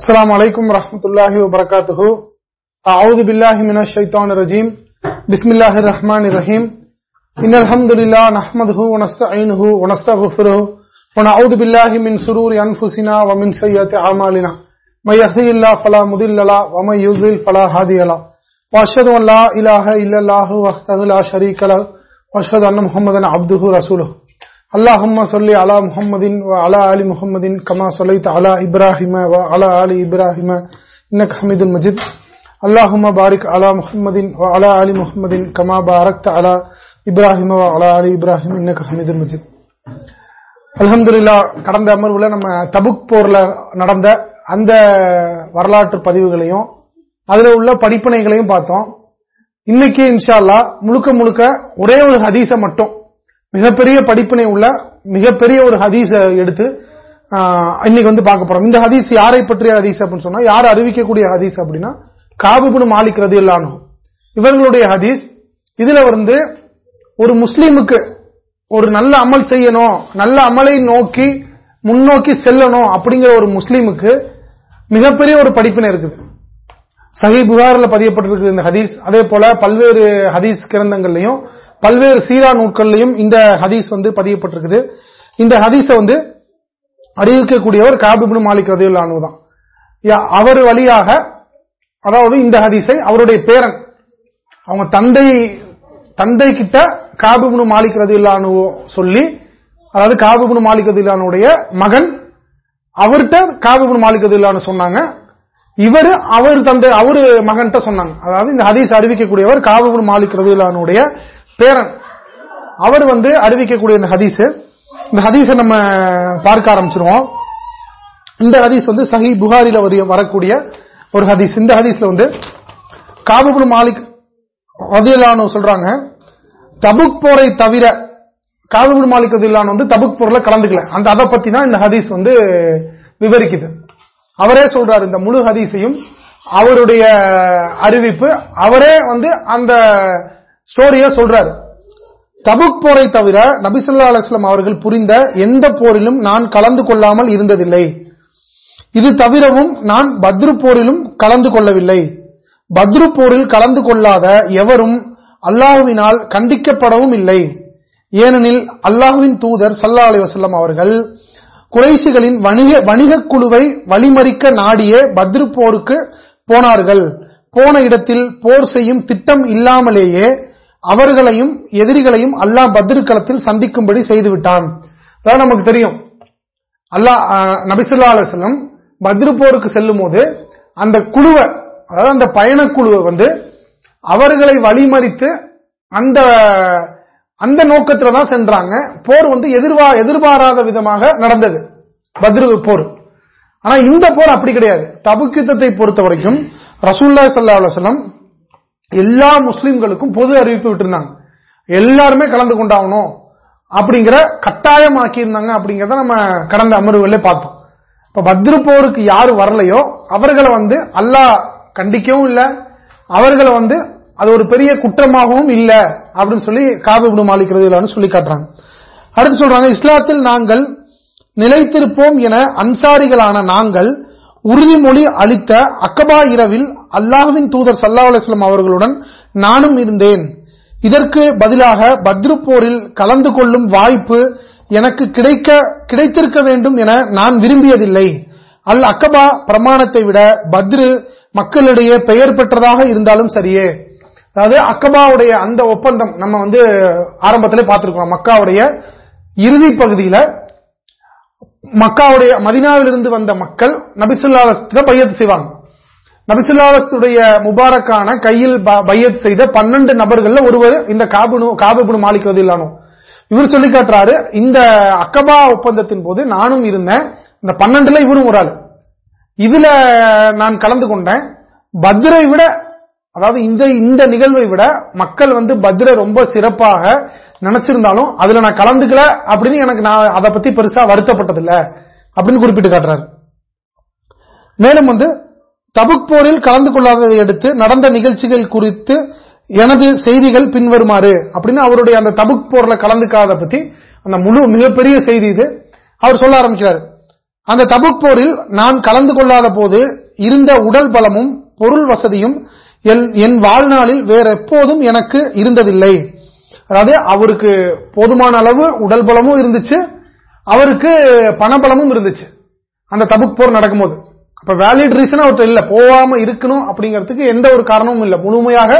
السلام عليكم ورحمة الله وبركاته. أعوذ بالله من الشيطان الرجيم. بسم الله الرحمن الرحيم. إن الحمد لله نحمده ونستعينه ونستغفره ونعوذ بالله من سرور أنفسنا ومن سيئات أعمالنا. من يهدي الله فلا مضل له ومن يضلل فلا هادي له. وأشهد أن لا إله إلا الله وحده لا شريك له وأشهد أن محمدا عبده ورسوله. அல்லாஹும் சொல்லி அலா முஹம்மதின் அலா அலி முஹம்மதின் கமா சொல்லித் அலா இப்ராஹிம வ அலா அலி இப்ராஹிம. இன்னக் ஹமீதுல் மஜித். அல்லாஹும பாரிக் அலா முஹம்மதின் வ அலா அலி முஹம்மதின் கமா பாரக்த அலா இப்ராஹிம வ அலா அலி இப்ராஹிம் இன்னக் ஹமீதுல் மஜித். அலமதுல்லா கடந்த அமர்வுல நம்ம தபுக் போர்ல நடந்த அந்த வரலாற்று பதிவுகளையும் அதுல உள்ள படிப்பனைகளையும் பார்த்தோம். இன்னைக்கு இன்ஷால்லா முழுக்க முழுக்க ஒரே ஒரு ஹதீச மட்டும் மிகப்பெரிய படிப்பினை உள்ள மிகப்பெரிய ஒரு ஹதீஸ எடுத்து இன்னைக்கு வந்து பார்க்க போறோம். இந்த ஹதீஸ் யாரை பற்றிய ஹதீஸ் அப்படின்னு சொன்னா யார் அறிவிக்கக்கூடிய ஹதீஸ் அப்படின்னா காபுபுனு மாலிக் ரதி இவர்களுடைய ஹதீஸ் இதுல வந்து ஒரு முஸ்லீமுக்கு ஒரு நல்ல அமல் செய்யணும் நல்ல அமலை நோக்கி முன்னோக்கி செல்லணும் அப்படிங்கிற ஒரு முஸ்லீமுக்கு மிகப்பெரிய ஒரு படிப்பினை இருக்குது. சஹி புகாரில் பதியப்பட்டிருக்குது இந்த ஹதீஸ். அதே போல பல்வேறு ஹதீஸ் கிரந்தங்கள்லையும் பல்வேறு சீரா நூட்கள்லையும் இந்த ஹதீஸ் வந்து பதியப்பட்டிருக்குது. இந்த ஹதீஸை வந்து அறிவிக்கக்கூடியவர் காபிபின் மாலிக் ரதியுல்லானு தான். யா- அவர் வழியாக அதாவது இந்த ஹதீஸை அவருடைய பேரன் அவங்க தந்தை தந்தை கிட்ட காபிபுனு மாலிக் ரதியுல்லானு சொல்லி அதாவது காபிபுனு மாலிக் ரதியுல்லானுடைய மகன் அவர்கிட்ட காபிபுன் மாலிக் ரதியுல்லானு சொன்னாங்க. இவர் அவர் தந்தை அவரு மகன்கிட்ட சொன்னாங்க. அதாவது இந்த ஹதீஸ் அறிவிக்கக்கூடியவர் காபிபுன் மாலிக் ரதியுல்லானுடைய பேரன். அவர் வந்து அறிவிக்கக்கூடிய இந்த ஹதீஸ் இந்த ஹதீஸை நம்ம பார்க்க ஆரம்பிச்சிருவோம். இந்த ஹதீஸ் வந்து சஹி புகாரில வரக்கூடிய ஒரு ஹதீஸ். இந்த ஹதீஸ்ல வந்து காபுபு மாலிக் ரதியுல்லானு சொல்றாங்க தபுக் போரை தவிர காபுபு மாலிக் ரதியுல்லானு வந்து தபுக் போர்ல கலந்துக்கல. அந்த அதை பத்தி தான் இந்த ஹதீஸ் வந்து விவரிக்குது. அவரே சொல்றாரு இந்த முழு ஹதீஸையும் அவருடைய அறிவிப்பு அவரே வந்து அந்த ஸ்டோரிய சொல்றாரு. தபுக் போரை தவிர நபிசல்லா அலுவலாம் அவர்கள் புரிந்த எந்த போரிலும் நான் கலந்து கொள்ளாமல் இருந்ததில்லை. இது தவிரவும் நான் பத்ரு போரிலும் கலந்து கொள்ளவில்லை. பத்ரு போரில் கலந்து கொள்ளாத எவரும் அல்லாஹுவினால் கண்டிக்கப்படவும் இல்லை. ஏனெனில் அல்லாஹுவின் தூதர் சல்லா அலிவசல்லம் அவர்கள் குறைசிகளின் வணிக வணிகக் குழுவை வழிமறிக்க நாடியே பத்ரு போருக்கு போனார்கள். போன இடத்தில் போர் செய்யும் திட்டம் இல்லாமலேயே அவர்களையும் எதிரிகளையும் அல்லாஹ் பத்ருக்களத்தில் சந்திக்கும்படி செய்துவிட்டான். அதாவது நமக்கு தெரியும். அல்லாஹ் நபிசுல்லா அலுவலம் பத்ரு போருக்கு செல்லும் போது அந்த குழுவை அதாவது அந்த பயணக்குழுவை வந்து அவர்களை வழிமறித்து அந்த அந்த நோக்கத்துல தான் சென்றாங்க. போர் வந்து எதிர்வா எதிர்பாராத விதமாக நடந்தது. பத்ரு போர். ஆனா இந்த போர் அப்படி கிடையாது. தபுக் யுத்தத்தை பொறுத்த வரைக்கும் ரசூல்லா சல்லா அலுவலம் எல்லா முஸ்லிம்களுக்கும் பொது அறிவிப்பு விட்டுருந்தாங்க. எல்லாருமே கலந்து கொண்டாகணும் அப்படிங்கிற கட்டாயமாக்கி இருந்தாங்க அப்படிங்கறத நம்ம கடந்த அமர்வுகளே பார்த்தோம். இப்ப பத்ரு போருக்கு யாரு வரலையோ அவர்களை வந்து அல்லாஹ் கண்டிக்கவும் இல்லை அவர்களை வந்து அது ஒரு பெரிய குற்றமாகவும் இல்லை அப்படின்னு சொல்லி காபிபுடு மாலிக்கிறது சொல்லி காட்டுறாங்க. அடுத்து சொல்றாங்க இஸ்லாத்தில் நாங்கள் நிலைத்திருப்போம் என அன்சாரிகளான நாங்கள் உறுதிமொழி அளித்த அக்கபா இரவில் அல்லாஹுவின் தூதர் சல்லா அலுவலம் அவர்களுடன் நானும் இருந்தேன். இதற்கு பதிலாக பத்ரு போரில் கலந்து கொள்ளும் வாய்ப்பு எனக்கு கிடைக்க கிடைத்திருக்க வேண்டும் என நான் விரும்பியதில்லை. அல் அக்கபா பிரமாணத்தை விட பத்ரு மக்களிடையே பெயர் பெற்றதாக இருந்தாலும் சரியே. அதாவது அக்கபாவுடைய அந்த ஒப்பந்தம் நம்ம வந்து ஆரம்பத்திலே பார்த்திருக்கோம். மக்காவுடைய இறுதி பகுதியில மக்காவுடைய மதினாவிலிருந்து வந்த மக்கள் நபிசுல்லாலத்துல பையத் செய்வாங்க. நபிசுல்லாலஸ்துடைய முபாரக்கான கையில் ப- பையத் செய்த பன்னெண்டு நபர்கள்ல ஒருவர் இந்த காபுனு காபுபுனு மாலிக் இவர் சொல்லி காட்டுறாரு இந்த அக்கபா ஒப்பந்தத்தின் போது நானும் இருந்தேன் இந்த பன்னெண்டுல இவரும் ஒரு ஆள். இதுல நான் கலந்து கொண்டேன் பத்ரை விட அதாவது இந்த இந்த நிகழ்வை விட மக்கள் வந்து பத்ர ரொம்ப சிறப்பாக நினைச்சிருந்தாலும் அதுல நான் கலந்துக்கல அப்படின்னு எனக்கு நான் அதை பத்தி பெருசா வருத்தப்பட்டதில்ல அப்படின்னு குறிப்பிட்டு காட்டுறாரு. மேலும் வந்து தபுக் போரில் கலந்து கொள்ளாததை அடுத்து நடந்த நிகழ்ச்சிகள் குறித்து எனது செய்திகள் பின்வருமாறு அப்படின்னு அவருடைய அந்த தபுக் போர்ல கலந்துக்காத பத்தி அந்த முழு மிகப்பெரிய செய்தி இது. அவர் சொல்ல ஆரம்பிக்கிறார். அந்த தபுக் போரில் நான் கலந்து கொள்ளாத போது இருந்த உடல் பலமும் பொருள் வசதியும் என் வாழ்நாளில் வேற எப்போதும் எனக்கு இருந்ததில்லை. அதாவது அவருக்கு போதுமான அளவு உடல் பலமும் இருந்துச்சு அவருக்கு பணபலமும் இருந்துச்சு. அந்த தபுக் போர் நடக்கும்போது. அப்ப வேலிட் ரீசன் அவர்கிட்ட இல்ல போகாம இருக்கணும் அப்படிங்கிறதுக்கு எந்த ஒரு காரணமும் இல்ல. முழுமையாக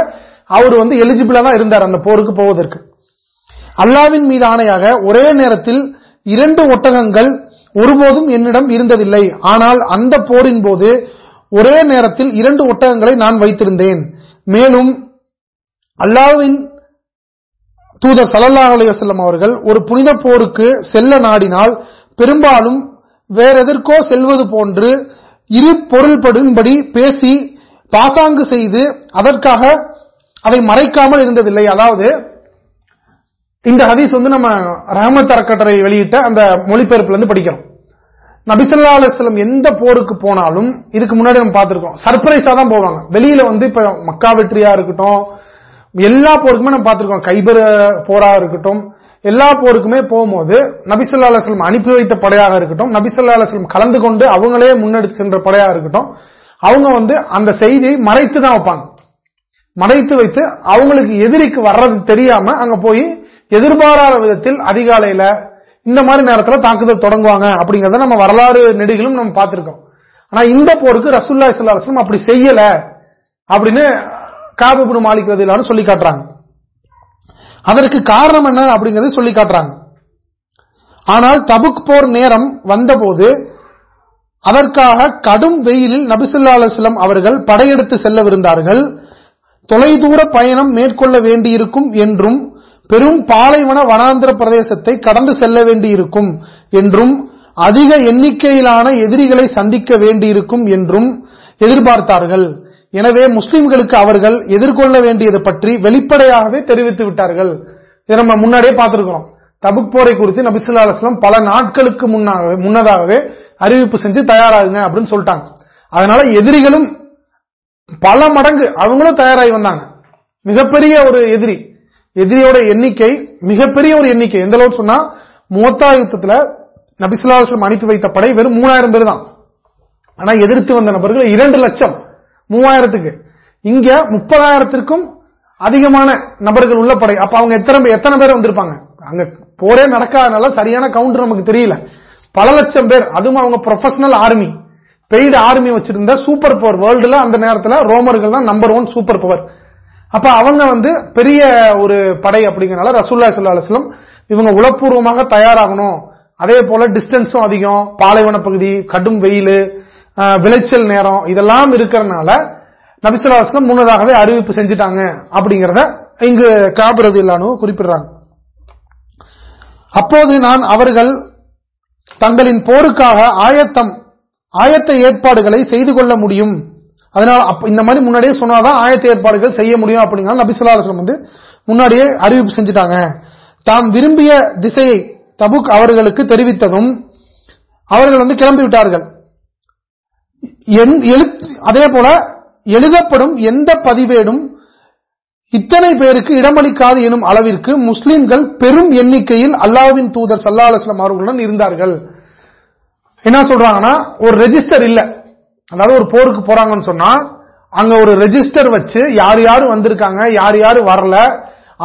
அவர் வந்து எலிஜிபிளா தான் இருந்தார் அந்த போருக்கு போவதற்கு. அல்லாவின் மீது ஆணையாக ஒரே நேரத்தில் இரண்டு ஒட்டகங்கள் ஒருபோதும் என்னிடம் இருந்ததில்லை. ஆனால் அந்த போரின் போது ஒரே நேரத்தில் இரண்டு ஒட்டகங்களை நான் வைத்திருந்தேன். மேலும் அல்லாவின் தூதர் சல்லல்லா அலையம் அவர்கள் ஒரு புனித போருக்கு செல்ல நாடினால் பெரும்பாலும் வேறெதற்கோ செல்வது போன்று இரு பொருள்படும்படி பேசி பாசாங்கு செய்து அதற்காக அதை மறைக்காமல் இருந்ததில்லை. அதாவது இந்த ஹதீஸ் வந்து நம்ம ரஹமத் அறக்கட்டளை வெளியிட்ட அந்த மொழிபெயர்ப்புல இருந்து படிக்கிறோம். நபிசல்லா அலுவலம் எந்த போருக்கு போனாலும் இதுக்கு முன்னாடி நம்ம பார்த்திருக்கோம். சர்பிரைஸா தான் போவாங்க. வெளியில வந்து இப்ப மக்கா வெற்றியா இருக்கட்டும் எல்லா போருக்குமே நம்ம பார்த்திருக்கோம். கைபர் போரா இருக்கட்டும் எல்லா போருக்குமே போகும்போது நபிசல்லா அலுவலம் அனுப்பி வைத்த படையாக இருக்கட்டும் நபிசல்லா அலுவலம் கலந்து கொண்டு அவங்களே முன்னெடுத்து சென்ற படையாக இருக்கட்டும் அவங்க வந்து அந்த செய்தியை மறைத்து தான் வைப்பாங்க. மறைத்து வைத்து அவங்களுக்கு எதிரிக்கு வர்றது தெரியாம அங்க போய் எதிர்பாராத விதத்தில் அதிகாலையில இந்த மாதிரி நேரத்தில் தாக்குதல் தொடங்குவாங்க அப்படிங்கறத நம்ம வரலாறு நெடுகிலும் நம்ம பார்த்திருக்கோம். ஆனா இந்த போருக்கு ரசுல்லா இஸ்லாம் அப்படி செய்யல அப்படின்னு காபிபுனு மாலிக் ரதிலான்னு சொல்லி காட்டுறாங்க. அதற்கு காரணம் என்ன அப்படிங்கறத சொல்லி காட்டுறாங்க. ஆனால் தபுக் போர் நேரம் வந்தபோது அதற்காக கடும் வெயிலில் நபிசுல்லா அலுவலம் அவர்கள் படையெடுத்து செல்லவிருந்தார்கள். தொலைதூர பயணம் மேற்கொள்ள வேண்டியிருக்கும் என்றும் பெரும் பாலைவன வனாந்திர பிரதேசத்தை கடந்து செல்ல வேண்டியிருக்கும் என்றும் அதிக எண்ணிக்கையிலான எதிரிகளை சந்திக்க வேண்டியிருக்கும் என்றும் எதிர்பார்த்தார்கள். எனவே முஸ்லிம்களுக்கு அவர்கள் எதிர்கொள்ள வேண்டியது பற்றி வெளிப்படையாகவே தெரிவித்து விட்டார்கள். இதை நம்ம முன்னாடியே பார்த்திருக்கிறோம். தபுக் போரை குறித்து நபிசுல்லா அலுவலம் பல நாட்களுக்கு முன்னதாகவே அறிவிப்பு செஞ்சு தயாராகுங்க அப்படின்னு சொல்லிட்டாங்க. அதனால எதிரிகளும் பல மடங்கு அவங்களும் தயாராகி வந்தாங்க. மிகப்பெரிய ஒரு எதிரி எதிரியோட எண்ணிக்கை மிகப்பெரிய ஒரு எண்ணிக்கை. எந்த அளவுக்கு சொன்னா மூத்தா யுத்தத்துல நபிசுல்லாஸ்லம் அனுப்பி வைத்த படை வெறும் மூணாயிரம் பேர் தான். ஆனா எதிர்த்து வந்த நபர்கள் இரண்டு லட்சம். மூவாயிரத்துக்கு. இங்க முப்பதாயிரத்திற்கும் அதிகமான நபர்கள் உள்ள படை. அப்ப அவங்க எத்தனை எத்தனை பேர் வந்திருப்பாங்க? அங்க போரே நடக்காதனால சரியான கவுண்டர் நமக்கு தெரியல. பல லட்சம் பேர். அதுவும் அவங்க ப்ரொஃபஷனல் ஆர்மி பெய்டு ஆர்மி வச்சிருந்த சூப்பர் பவர் வேர்ல்டுல அந்த நேரத்தில் ரோமர்கள் தான் நம்பர் ஒன் சூப்பர் பவர் அப்ப அவங்க வந்து பெரிய ஒரு படை அப்படிங்கறனால ரசூல்லா சுல்லா இவங்க உளப்பூர்வமாக தயாராகணும். அதே போல டிஸ்டன்ஸும் அதிகம். பாலைவன பகுதி கடும் வெயில் விளைச்சல் நேரம் இதெல்லாம் இருக்கிறதுனால நபிசுல்லா அலுவலம் முன்னதாகவே அறிவிப்பு செஞ்சுட்டாங்க அப்படிங்கறத இங்கு காபிரது இல்லானு குறிப்பிடுறாங்க. அப்போது நான் அவர்கள் தங்களின் போருக்காக ஆயத்தம் ஆயத்த ஏற்பாடுகளை செய்து கொள்ள முடியும். அதனால இந்த மாதிரி முன்னாடியே சொன்னாதான் ஆயத்த ஏற்பாடுகள் செய்ய முடியும் அப்படிங்கிற நபிசுல்லாஸ்லம் வந்து முன்னாடியே அறிவிப்பு செஞ்சுட்டாங்க. தாம் விரும்பிய திசையை தபுக் அவர்களுக்கு தெரிவித்ததும் அவர்கள் வந்து கிளம்பி விட்டார்கள். அதே போல எழுதப்படும் எந்த பதிவேடும் இத்தனை பேருக்கு இடமளிக்காது எனும் அளவிற்கு முஸ்லிம்கள் பெரும் எண்ணிக்கையில் அல்லாவின் தூதர் சல்லா அலுவலம் அவர்களுடன் இருந்தார்கள். என்ன சொல்றாங்கன்னா ஒரு ரெஜிஸ்டர் இல்லை. அதாவது ஒரு போருக்கு போறாங்கன்னு சொன்னா அங்க ஒரு ரெஜிஸ்டர் வச்சு யார் யாரு வந்திருக்காங்க யார் யாரு வரல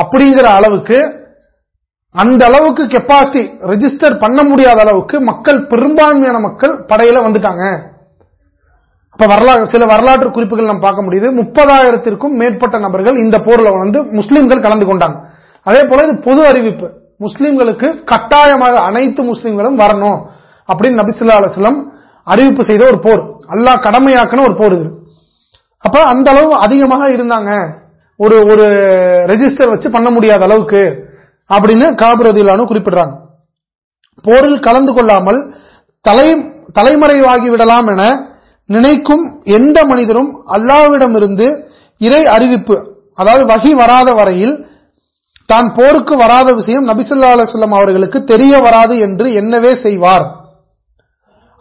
அப்படிங்கிற அளவுக்கு அந்த அளவுக்கு கெப்பாசிட்டி ரெஜிஸ்டர் பண்ண முடியாத அளவுக்கு மக்கள் பெரும்பான்மையான மக்கள் படையில வந்துட்டாங்க. அப்ப வரலாறு சில வரலாற்று குறிப்புகள் நம்ம பார்க்க முடியுது. முப்பதாயிரத்திற்கும் மேற்பட்ட நபர்கள் இந்த போர்ல வந்து முஸ்லீம்கள் கலந்து கொண்டாங்க. அதே போல இது பொது அறிவிப்பு. முஸ்லீம்களுக்கு கட்டாயமாக அனைத்து முஸ்லீம்களும் வரணும் அப்படின்னு நபிசுல்லா அலுவலம் அறிவிப்பு செய்த ஒரு போர். அல்லாஹ் கடமையாக்குன ஒரு போர் இது அப்ப அந்த அளவு அதிகமாக இருந்தாங்க. ஒரு ஒரு ரெஜிஸ்டர் வச்சு பண்ண முடியாத அளவுக்கு அப்படின்னு காபிரதிலானு குறிப்பிடுறாங்க. போரில் கலந்து கொள்ளாமல் தலை தலைமறைவாகி விடலாம் என நினைக்கும் எந்த மனிதரும் அல்லாவிடமிருந்து இறை அறிவிப்பு அதாவது வகி வராத வரையில் தான் போருக்கு வராத விஷயம் நபிசுல்லா அலுவலம் அவர்களுக்கு தெரிய வராது என்று என்னவே செய்வார்.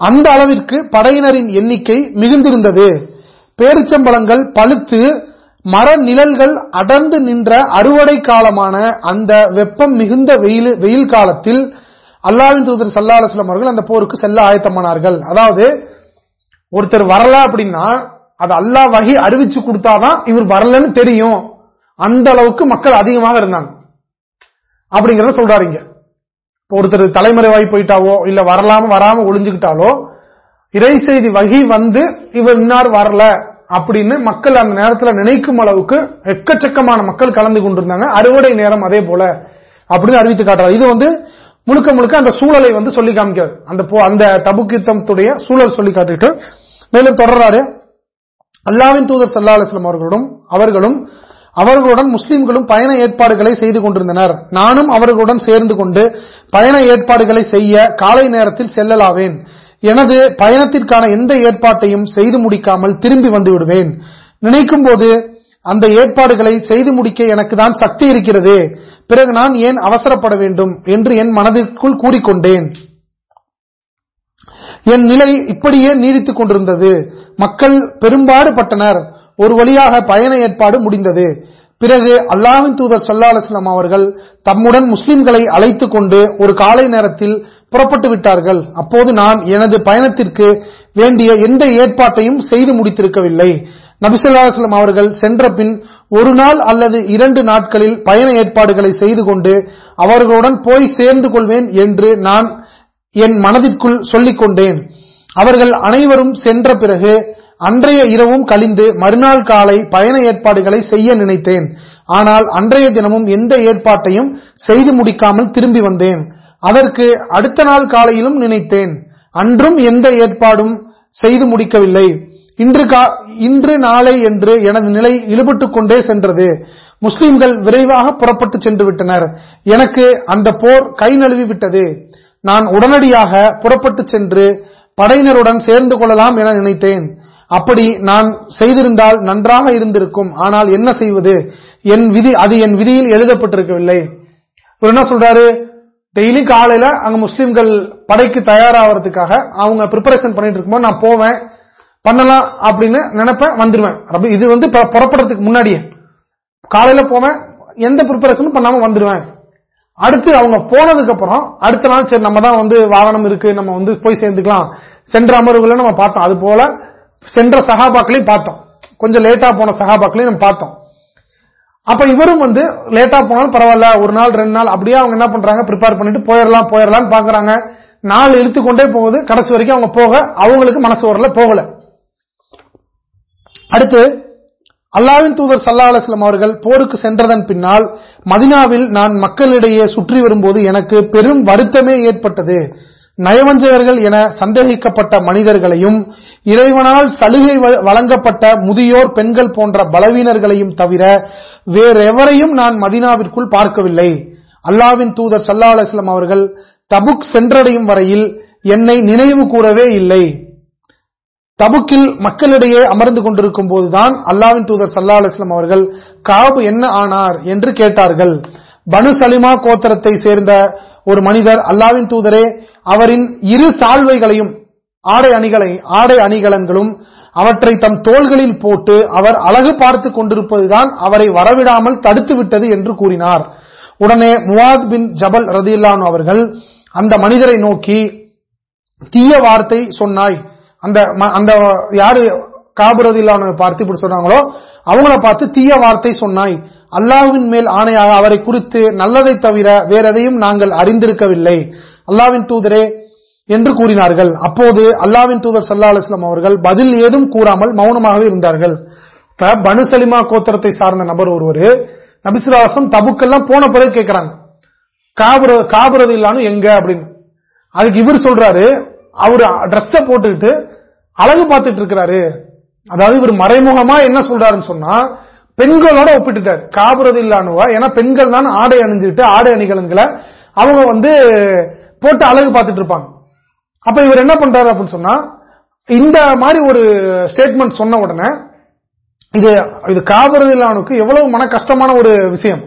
அந்த அளவிற்கு படையினரின் எண்ணிக்கை மிகுந்திருந்தது. பேரிச்சம்பழங்கள் பழுத்து மர நிழல்கள் அடர்ந்து நின்ற அறுவடை காலமான அந்த வெப்பம் மிகுந்த வெயில் வெயில் காலத்தில் அல்லாவின் தூதர் சல்லா அலுவலம் அவர்கள் அந்த போருக்கு செல்ல ஆயத்தமானார்கள். அதாவது ஒருத்தர் வரல அப்படின்னா அது அல்லாஹ் வகி அறிவிச்சு கொடுத்தாதான் இவர் வரலன்னு தெரியும். அந்த அளவுக்கு மக்கள் அதிகமாக இருந்தாங்க. அப்படிங்கறத சொல்றாரு ஒருத்தர் தலைமறைவாய் போயிட்டாவோ இல்ல வரலாம வராம ஒளிஞ்சுக்கிட்டாலோ இறை செய்தி வகி வந்து இவர் இன்னார் வரல அப்படின்னு மக்கள் அந்த நேரத்தில் நினைக்கும் அளவுக்கு எக்கச்சக்கமான மக்கள் கலந்து கொண்டிருந்தாங்க. அறுவடை நேரம் அதே போல அப்படின்னு அறிவித்து காட்டுறாரு. இது வந்து முழுக்க முழுக்க அந்த சூழலை வந்து சொல்லி காமிக்கிறார். அந்த அந்த தபுக்கித்தத்துடைய சூழல் சொல்லி காட்டிட்டு மேலும் தொடர்றாரு. அல்லாவின் தூதர் சல்லா அலுவலம் அவர்களும் அவர்களும் அவர்களுடன் முஸ்லிம்களும் பயண ஏற்பாடுகளை செய்து கொண்டிருந்தனர். நானும் அவர்களுடன் சேர்ந்து கொண்டு பயண ஏற்பாடுகளை செய்ய காலை நேரத்தில் செல்லலாவேன். எனது பயணத்திற்கான எந்த ஏற்பாட்டையும் செய்து முடிக்காமல் திரும்பி வந்து விடுவேன். நினைக்கும் போது அந்த ஏற்பாடுகளை செய்து முடிக்க எனக்கு தான் சக்தி இருக்கிறது. பிறகு நான் ஏன் அவசரப்பட வேண்டும் என்று என் மனதிற்குள் கூறிக்கொண்டேன். என் நிலை இப்படியே நீடித்துக் கொண்டிருந்தது. மக்கள் பெரும்பாடு பட்டனர் ஒரு வழியாக பயண ஏற்பாடு முடிந்தது. பிறகு அல்லாவின் தூதர் சல்லா அலுவலாம் அவர்கள் தம்முடன் முஸ்லிம்களை அழைத்துக் கொண்டு ஒரு காலை நேரத்தில் புறப்பட்டு விட்டார்கள். அப்போது நான் எனது பயணத்திற்கு வேண்டிய எந்த ஏற்பாட்டையும் செய்து முடித்திருக்கவில்லை. நபிசல்லாஸ்லாம் அவர்கள் சென்ற பின் ஒரு நாள் அல்லது இரண்டு நாட்களில் பயண ஏற்பாடுகளை செய்து கொண்டு அவர்களுடன் போய் சேர்ந்து கொள்வேன் என்று நான் என் மனதிற்குள் சொல்லிக் கொண்டேன். அவர்கள் அனைவரும் சென்ற பிறகு அன்றைய இரவும் கழிந்து மறுநாள் காலை பயண ஏற்பாடுகளை செய்ய நினைத்தேன். ஆனால் அன்றைய தினமும் எந்த ஏற்பாட்டையும் செய்து முடிக்காமல் திரும்பி வந்தேன். அதற்கு அடுத்த நாள் காலையிலும் நினைத்தேன். அன்றும் எந்த ஏற்பாடும் செய்து முடிக்கவில்லை. இன்று இன்று நாளை என்று எனது நிலை இழுபட்டுக் கொண்டே சென்றது. முஸ்லிம்கள் விரைவாக புறப்பட்டு சென்று விட்டனர். எனக்கு அந்த போர் கை நழுவி விட்டது. நான் உடனடியாக புறப்பட்டு சென்று படையினருடன் சேர்ந்து கொள்ளலாம் என நினைத்தேன். அப்படி நான் செய்திருந்தால் நன்றாக இருந்திருக்கும். ஆனால் என்ன செய்வது? என் விதி அது என் விதியில் எழுதப்பட்டிருக்கவில்லை. என்ன சொல்றாரு? டெய்லி காலையில அங்க முஸ்லீம்கள் படைக்கு தயாராகிறதுக்காக அவங்க ப்ரிப்பரேஷன் பண்ணிட்டு இருக்கும்போது நான் போவேன் பண்ணலாம் அப்படின்னு நினைப்பேன் வந்துருவேன். இது வந்து புறப்படுறதுக்கு முன்னாடியே. காலையில போவேன் எந்த ப்ரிப்பரேஷனும் பண்ணாம வந்துருவேன். அடுத்து அவங்க போனதுக்கு அப்புறம் அடுத்த நாள் சரி நம்ம தான் வந்து வாகனம் இருக்கு நம்ம வந்து போய் சேர்ந்துக்கலாம். சென்ற அமர்வுகளை நம்ம பார்த்தோம். அது போல சென்ற சகாபாக்களையும் பார்த்தோம். கொஞ்சம் லேட்டா போன சகாபாக்களையும் நம்ம பார்த்தோம். அப்ப இவரும் வந்து லேட்டா போனாலும் பரவாயில்ல ஒரு நாள் ரெண்டு நாள் அப்படியே அவங்க என்ன பண்றாங்க? ப்ரிப்பேர் பண்ணிட்டு போயிடலாம் போயிடலாம்னு பாக்குறாங்க நாள் இழுத்து கொண்டே போகுது. கடைசி வரைக்கும் அவங்க போக அவங்களுக்கு மனசு வரல போகல. அடுத்து அல்லாவின் தூதர் சல்லா அலுவலம் அவர்கள் போருக்கு சென்றதன் பின்னால் மதினாவில் நான் மக்களிடையே சுற்றி வரும்போது எனக்கு பெரும் வருத்தமே ஏற்பட்டது. நயவஞ்சகர்கள் என சந்தேகிக்கப்பட்ட மனிதர்களையும் இறைவனால் சலுகை வழங்கப்பட்ட முதியோர் பெண்கள் போன்ற பலவீனர்களையும் தவிர வேறெவரையும் நான் மதினாவிற்குள் பார்க்கவில்லை. அல்லாவின் தூதர் சல்லா அலுவலம் அவர்கள் தபுக் சென்றடையும் வரையில் என்னை நினைவு கூறவே இல்லை. தபுக்கில் மக்களிடையே அமர்ந்து கொண்டிருக்கும் போதுதான் அல்லாவின் தூதர் சல்லா அலுவலம் அவர்கள் காபு என்ன ஆனார் என்று கேட்டார்கள். பனு சலிமா கோத்தரத்தை சேர்ந்த ஒரு மனிதர் அல்லாவின் தூதரே அவரின் இரு சால்வைகளையும் ஆடை அணிகளை ஆடை அணிகலன்களும் அவற்றை தம் தோள்களில் போட்டு அவர் அழகு பார்த்து கொண்டிருப்பதுதான் அவரை வரவிடாமல் தடுத்து விட்டது என்று கூறினார். உடனே முவாத் பின் ஜபல் ரதில்லான் அவர்கள் அந்த மனிதரை நோக்கி தீய வார்த்தை சொன்னாய். அந்த அந்த யாரு காபுரதில்லான பார்த்து இப்படி சொன்னாங்களோ அவங்கள பார்த்து தீய வார்த்தை சொன்னாய். அல்லாஹுவின் மேல் ஆணையாக அவரை குறித்து நல்லதை தவிர வேற எதையும் நாங்கள் அறிந்திருக்கவில்லை. அல்லாவின் தூதரே என்று கூறினார்கள். அப்போது அல்லாவின் தூதர் சல்லா அலுவலாம் அவர்கள் பதில் ஏதும் கூறாமல் மௌனமாகவே இருந்தார்கள். பனு சலிமா கோத்திரத்தை சார்ந்த நபர் ஒருவர் நபிசுலாசம் தபுக்கெல்லாம் போன பிறகு கேட்கிறாங்க. காபுறது இல்லான்னு எங்க அப்படின்னு. அதுக்கு இவர் சொல்றாரு அவர் ட்ரெஸ் போட்டுக்கிட்டு அழகு பார்த்துட்டு இருக்கிறாரு. அதாவது இவர் மறைமுகமா என்ன சொல்றாருன்னு சொன்னா பெண்களோட ஒப்பிட்டுட்டார். காபுறது இல்லானுவா ஏன்னா பெண்கள் தான் ஆடை அணிஞ்சுட்டு ஆடை அணிகலன்களை அவங்க வந்து போட்டு அழகு பார்த்துட்டு இருப்பாங்க. அப்ப இவர் என்ன பண்றாரு அப்படின்னு சொன்னா இந்த மாதிரி ஒரு ஸ்டேட்மெண்ட் சொன்ன உடனே இது இது காபரதிலானுக்கு எவ்வளவு மன கஷ்டமான ஒரு விஷயம்.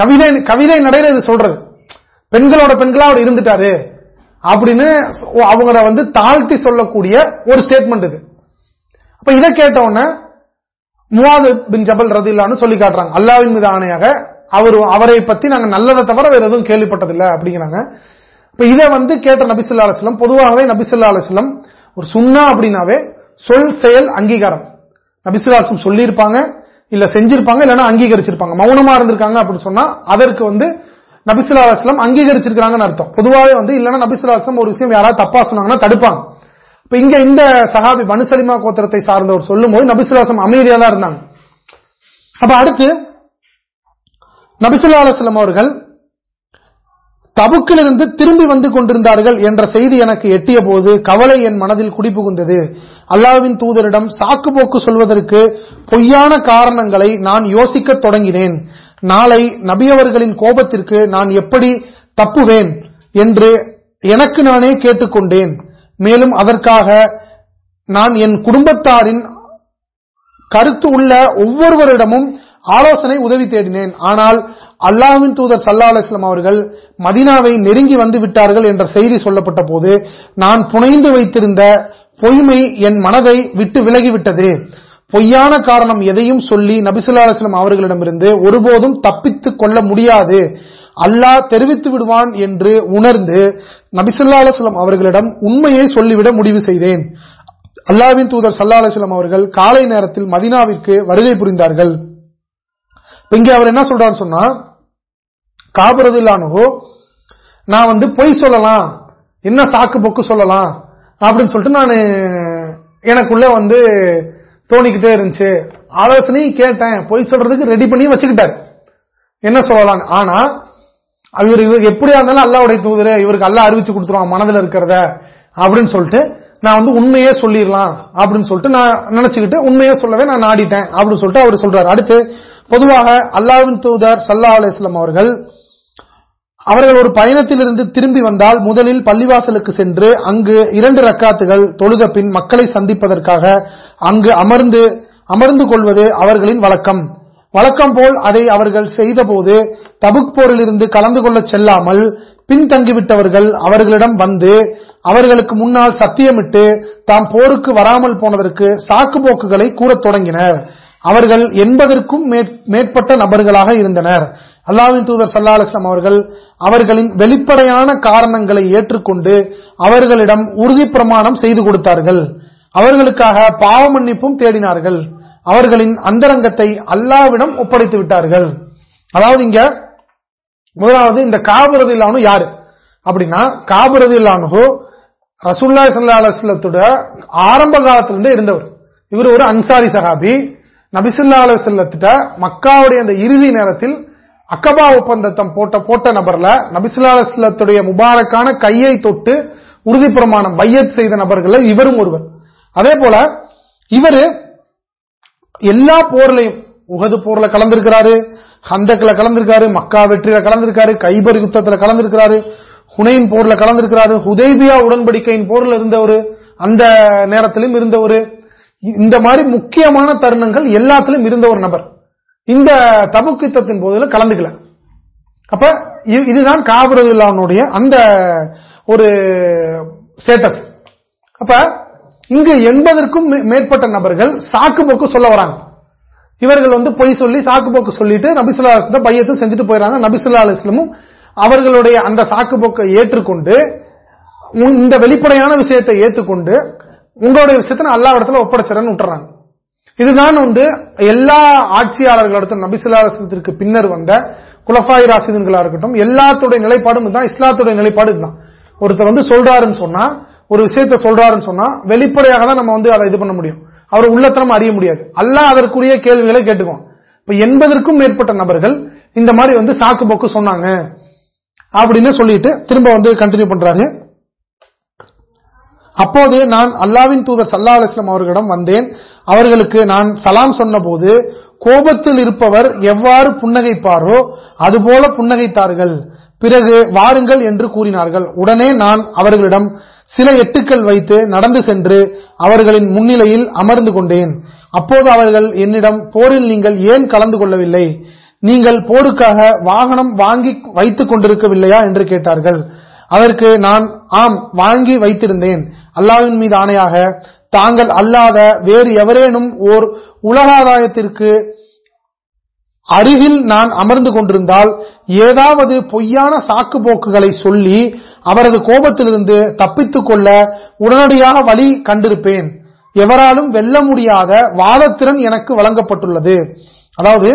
கவிதை கவிதை நடையில இது சொல்றது. பெண்களோட பெண்களா அவர் இருந்துட்டாரு அப்படின்னு அவங்கள வந்து தாழ்த்தி சொல்லக்கூடிய ஒரு ஸ்டேட்மெண்ட் இது. அப்ப இதை கேட்ட உடனே முவாது பின் ஜபல் ரதில்லான்னு சொல்லி காட்டுறாங்க. அல்லாவின் மீது ஆணையாக அவர் அவரை பத்தி நாங்க நல்லதை தவிர வேற எதுவும் கேள்விப்பட்டதில்லை அப்படிங்கிறாங்க. இப்ப இதை வந்து கேட்ட நபிசுல்லா அலுவலம் பொதுவாகவே நபிசுல்லா அலுவலம் ஒரு சுண்ணா அப்படின்னாவே சொல் செயல் அங்கீகாரம். நபிசுல்லா அலுவலம் சொல்லியிருப்பாங்க இல்ல செஞ்சிருப்பாங்க இல்லைன்னா அங்கீகரிச்சிருப்பாங்க. மௌனமா இருந்திருக்காங்க அப்படின்னு சொன்னா அதற்கு வந்து நபிசுல்லா அலுவலம் அங்கீகரிச்சிருக்காங்கன்னு அர்த்தம். பொதுவாகவே வந்து இல்லைன்னா நபிசுல்லா அலுவலம் ஒரு விஷயம் யாராவது தப்பா சொன்னாங்கன்னா தடுப்பாங்க. இப்ப இங்க இந்த சஹாபி பனுசலிமா கோத்திரத்தை சார்ந்தவர் சொல்லும் போது நபிசுல்லாசம் அமைதியா தான் இருந்தாங்க. அப்ப அடுத்து நபிசுல்லா அலுவலம் அவர்கள் தபுக்கிலிருந்து திரும்பி வந்து கொண்டிருந்தார்கள் என்ற செய்தி எனக்கு எட்டிய போது கவலை என் மனதில் குடிபுகுந்தது. அல்லாவின் தூதரிடம் சாக்கு போக்கு சொல்வதற்கு பொய்யான காரணங்களை நான் யோசிக்க தொடங்கினேன். நாளை நபியவர்களின் கோபத்திற்கு நான் எப்படி தப்புவேன் என்று எனக்கு நானே கேட்டுக்கொண்டேன். மேலும் அதற்காக நான் என் குடும்பத்தாரின் கருத்து உள்ள ஒவ்வொருவரிடமும் ஆலோசனை உதவி தேடினேன். ஆனால் அல்லாஹின் தூதர் சல்லா அலிஸ்லாம் அவர்கள் மதினாவை நெருங்கி வந்து விட்டார்கள் என்ற செய்தி சொல்லப்பட்ட போது நான் புனைந்து வைத்திருந்த பொய்மை என் மனதை விட்டு விலகிவிட்டது. பொய்யான காரணம் எதையும் சொல்லி நபிசுல்லா அலிஸ்லாம் அவர்களிடமிருந்து ஒருபோதும் தப்பித்துக் கொள்ள முடியாது. அல்லாஹ் தெரிவித்து விடுவான் என்று உணர்ந்து நபிசுல்லா அலுவலம் அவர்களிடம் உண்மையை சொல்லிவிட முடிவு செய்தேன். அல்லாவின் தூதர் சல்லா அலுவலம் அவர்கள் காலை நேரத்தில் மதினாவிற்கு வருகை புரிந்தார்கள். இங்க அவர் என்ன சொல்றாரு சொன்னா காபுறது நான் வந்து பொய் சொல்லலாம் என்ன சாக்கு பொக்கு சொல்லலாம் அப்படின்னு சொல்லிட்டு நான் எனக்குள்ள வந்து தோணிக்கிட்டே இருந்துச்சு. ஆலோசனையும் கேட்டேன். பொய் சொல்றதுக்கு ரெடி பண்ணி வச்சுக்கிட்டாரு. என்ன சொல்லலாம் ஆனா இவர் எப்படியா இருந்தாலும் அல்லாவுடைய தூதரு இவருக்கு அல்லா அறிவிச்சு கொடுத்துருவான் மனதில் இருக்கிறத அப்படின்னு சொல்லிட்டு நான் வந்து உண்மையே சொல்லிடலாம் அப்படின்னு சொல்லிட்டு நான் நினைச்சுக்கிட்டு உண்மையே சொல்லவே நான் நாடிட்டேன் அப்படின்னு சொல்லிட்டு அவர் சொல்றாரு. அடுத்து பொதுவாக அல்லாவின் தூதர் சல்லா அலிஸ்லாம் அவர்கள் அவர்கள் ஒரு பயணத்திலிருந்து திரும்பி வந்தால் முதலில் பள்ளிவாசலுக்கு சென்று அங்கு இரண்டு ரக்காத்துகள் தொழுத பின் மக்களை சந்திப்பதற்காக அங்கு அமர்ந்து அமர்ந்து கொள்வது அவர்களின் வழக்கம். வழக்கம் போல் அதை அவர்கள் செய்தபோது தபுக் போரிலிருந்து கலந்து கொள்ள செல்லாமல் பின்தங்கிவிட்டவர்கள் அவர்களிடம் வந்து அவர்களுக்கு முன்னால் சத்தியமிட்டு தாம் போருக்கு வராமல் போனதற்கு சாக்கு போக்குகளை கூறத் தொடங்கினர். அவர்கள் எண்பதற்கும் மேற்பட்ட நபர்களாக இருந்தனர். அல்லாவின் தூதர் சல்லா அலிஸ்லாம் அவர்கள் அவர்களின் வெளிப்படையான காரணங்களை ஏற்றுக்கொண்டு அவர்களிடம் உறுதி பிரமாணம் செய்து கொடுத்தார்கள். அவர்களுக்காக பாவ மன்னிப்பும் தேடினார்கள். அவர்களின் அந்தரங்கத்தை அல்லாவிடம் ஒப்படைத்து விட்டார்கள். அதாவது இங்க முதலாவது இந்த காபுரது இல்லானு யாரு? அப்படின்னா காபுரது இல்லானு ரசூல்லா சல்லா அலுவலத்தோட ஆரம்ப காலத்திலிருந்தே இருந்தவர். இவர் ஒரு அன்சாரி சகாபி நபிசுல்லா அலுவலத்திட்ட மக்காவுடைய அந்த இறுதி நேரத்தில் அக்கபா ஒப்பந்தத்தம் போட்ட போட்ட நபர்ல நபிசுல்லா முபாரக்கான கையை தொட்டு உறுதி பிரமாணம் பையத் செய்த நபர்கள் இவரும் ஒருவர். அதே போல இவரு எல்லா போர்லையும் உகது போர்ல கலந்திருக்கிறாரு ஹந்தக்ல கலந்திருக்காரு மக்கா வெற்றியில கலந்திருக்காரு கைபர் யுத்தத்துல கலந்திருக்கிறாரு ஹுனைன் போர்ல கலந்திருக்கிறாரு ஹுதைபியா உடன்படிக்கையின் போர்ல இருந்தவர் அந்த நேரத்திலும் இருந்தவர். இந்த மாதிரி முக்கியமான தருணங்கள் எல்லாத்திலும் இருந்த ஒரு நபர். இந்த தபுக் யுத்தத்தின் போதில் கலந்துக்கல. அப்ப இதுதான் காபரதுல்லானுடைய அந்த ஒரு ஸ்டேட்டஸ் அப்ப இங்கு எண்பதற்கும் மேற்பட்ட நபர்கள் சாக்கு போக்கு சொல்ல வராங்க. இவர்கள் வந்து பொய் சொல்லி சாக்கு போக்கு சொல்லிட்டு நபிசுல்லா பையத்தும் செஞ்சுட்டு போயிறாங்க. நபிசுல்லா அலிஸ்லமும் அவர்களுடைய அந்த சாக்கு போக்கை ஏற்றுக்கொண்டு இந்த வெளிப்படையான விஷயத்தை ஏற்றுக்கொண்டு உங்களுடைய விஷயத்தை அல்லா இடத்துல ஒப்படைச்சிடன்னு விட்டுறாங்க. இதுதான் வந்து எல்லா ஆட்சியாளர்களிடத்தும் நபிசுல்லாத்திற்கு பின்னர் வந்த குலஃபாய் ராசிதன்களா இருக்கட்டும் எல்லாத்துடைய நிலைப்பாடும் தான் இஸ்லாத்துடைய நிலைப்பாடு இதுதான். ஒருத்தர் வந்து சொல்றாருன்னு சொன்னா ஒரு விஷயத்த சொல்றாருன்னு சொன்னா வெளிப்படையாக தான் நம்ம வந்து அதை இது பண்ண முடியும். அவர் உள்ளத்தனம் அறிய முடியாது. அல்ல அதற்குரிய கேள்விகளை கேட்டுக்குவோம் இப்ப எண்பதற்கும் மேற்பட்ட நபர்கள் இந்த மாதிரி வந்து சாக்கு போக்கு சொன்னாங்க அப்படின்னு சொல்லிட்டு திரும்ப வந்து கண்டினியூ பண்றாங்க அப்போது நான் அல்லாவின் தூதர் சல்லா அலிஸ்லாம் அவர்களிடம் வந்தேன். அவர்களுக்கு நான் சலாம் சொன்னபோது கோபத்தில் இருப்பவர் எவ்வாறு புன்னகைப்பாரோ அதுபோல புன்னகைத்தார்கள். பிறகு வாருங்கள் என்று கூறினார்கள். உடனே நான் அவர்களிடம் சில எட்டுக்கள் வைத்து நடந்து சென்று அவர்களின் முன்னிலையில் அமர்ந்து கொண்டேன். அப்போது அவர்கள் என்னிடம் போரில் நீங்கள் ஏன் கலந்து கொள்ளவில்லை? நீங்கள் போருக்காக வாகனம் வாங்கி வைத்துக் கொண்டிருக்கவில்லையா? என்று கேட்டார்கள். அதற்கு நான் ஆம் வாங்கி வைத்திருந்தேன். அல்லாவின் மீது ஆணையாக தாங்கள் அல்லாத வேறு எவரேனும் ஓர் உலகாதாயத்திற்கு அருகில் நான் அமர்ந்து கொண்டிருந்தால் ஏதாவது பொய்யான சாக்கு போக்குகளை சொல்லி அவரது கோபத்திலிருந்து தப்பித்துக் கொள்ள உடனடியாக வழி கண்டிருப்பேன். எவராலும் வெல்ல முடியாத வாதத்திறன் எனக்கு வழங்கப்பட்டுள்ளது. அதாவது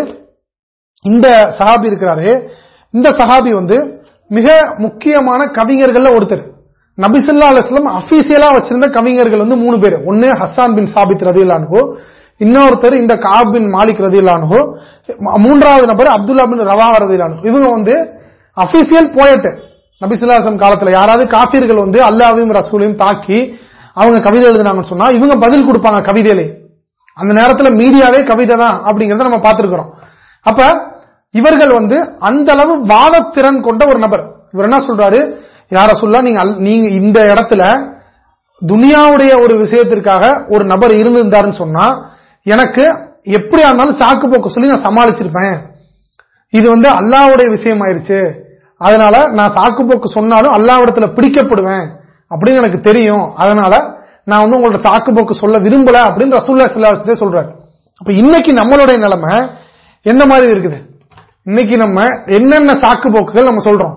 இந்த சஹாபி இருக்கிறாரு இந்த சஹாபி வந்து மிக முக்கியமான கவிஞர்கள்ல ஒருத்தர். நபிசுல்லா அலுவலம் அபிஷியலா வச்சிருந்த கவிஞர்கள் வந்து மூணு பேர். ஒன்னு ஹசான் பின் சாபித் ரதிலானுகோ இன்னொருத்தர் இந்த காப் பின் மாலிக் ரதிலானுகோ மூன்றாவது நபர் அப்துல்லா பின் ரவா ரதிலானு இவங்க வந்து அபிஷியல் போயட்டு நபிசுல்லாசம் காலத்துல யாராவது காப்பீர்கள் வந்து அல்லாவையும் ரசூலையும் தாக்கி அவங்க கவிதை எழுதினாங்கன்னு சொன்னா இவங்க பதில் கொடுப்பாங்க கவிதையிலே. அந்த நேரத்துல மீடியாவே கவிதை தான் அப்படிங்கறத நம்ம பார்த்திருக்கிறோம். அப்ப இவர்கள் வந்து அந்த அளவு வாதத்திறன் கொண்ட ஒரு நபர். இவர் என்ன சொல்றாரு? யார சொல்ல நீங்க நீங்க இந்த இடத்துல துனியாவுடைய ஒரு விஷயத்திற்காக ஒரு நபர் இருந்திருந்தாருன்னு சொன்னா எனக்கு எப்படியா இருந்தாலும் சாக்கு போக்கு சொல்லி நான் சமாளிச்சிருப்பேன். இது வந்து அல்லாவுடைய விஷயம் ஆயிருச்சு அதனால நான் சாக்கு போக்கு சொன்னாலும் அல்லாவிடத்துல பிடிக்கப்படுவேன் அப்படின்னு எனக்கு தெரியும். அதனால நான் வந்து உங்களோட சாக்கு போக்கு சொல்ல விரும்பல அப்படின்னு ரசூல்லா சிலாசத்தே சொல்றாரு. அப்ப இன்னைக்கு நம்மளுடைய நிலைமை எந்த மாதிரி இருக்குது? இன்னைக்கு நம்ம என்னென்ன சாக்கு போக்குகள் நம்ம சொல்றோம்?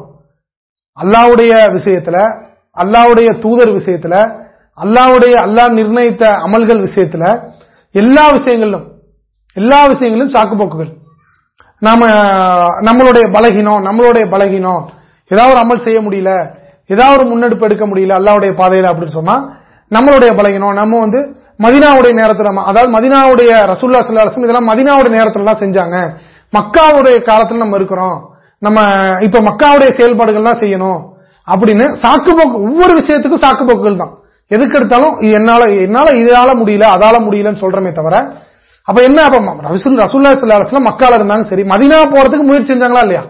அல்லாவுடைய விஷயத்துல அல்லாவுடைய தூதர் விஷயத்துல அல்லாவுடைய அல்லாஹ் நிர்ணயித்த அமல்கள் விஷயத்துல எல்லா விஷயங்களிலும் எல்லா விஷயங்களிலும் சாக்குப்போக்குகள். நாம நம்மளுடைய பலகினம் நம்மளுடைய பலகினம் ஏதாவது ஒரு அமல் செய்ய முடியல ஏதாவது ஒரு முன்னெடுப்பு எடுக்க முடியல அல்லாவுடைய பாதையில அப்படின்னு சொன்னா நம்மளுடைய பலகினம் நம்ம வந்து மதினாவுடைய நேரத்தில் அதாவது மதினாவுடைய ரசூல்லா அரசு இதெல்லாம் மதினாவுடைய நேரத்துல தான் செஞ்சாங்க. மக்காவுடைய காலத்துல நம்ம இருக்கிறோம். நம்ம இப்ப மக்காவுடைய செயல்பாடுகள் தான் செய்யணும் அப்படின்னு சாக்குப்போக்கு ஒவ்வொரு விஷயத்துக்கும் சாக்குப்போக்குகள் தான். எதுக்கு எடுத்தாலும் என்னால என்னால இதால முடியல அதால முடியலன்னு சொல்றமே தவிர அப்ப என்ன அப்ப ரசூல் ரசூல்லா சல்லாஹ் மக்கால இருந்தாங்க சரி மதினா போறதுக்கு முயற்சி செஞ்சாங்களா இல்லையா?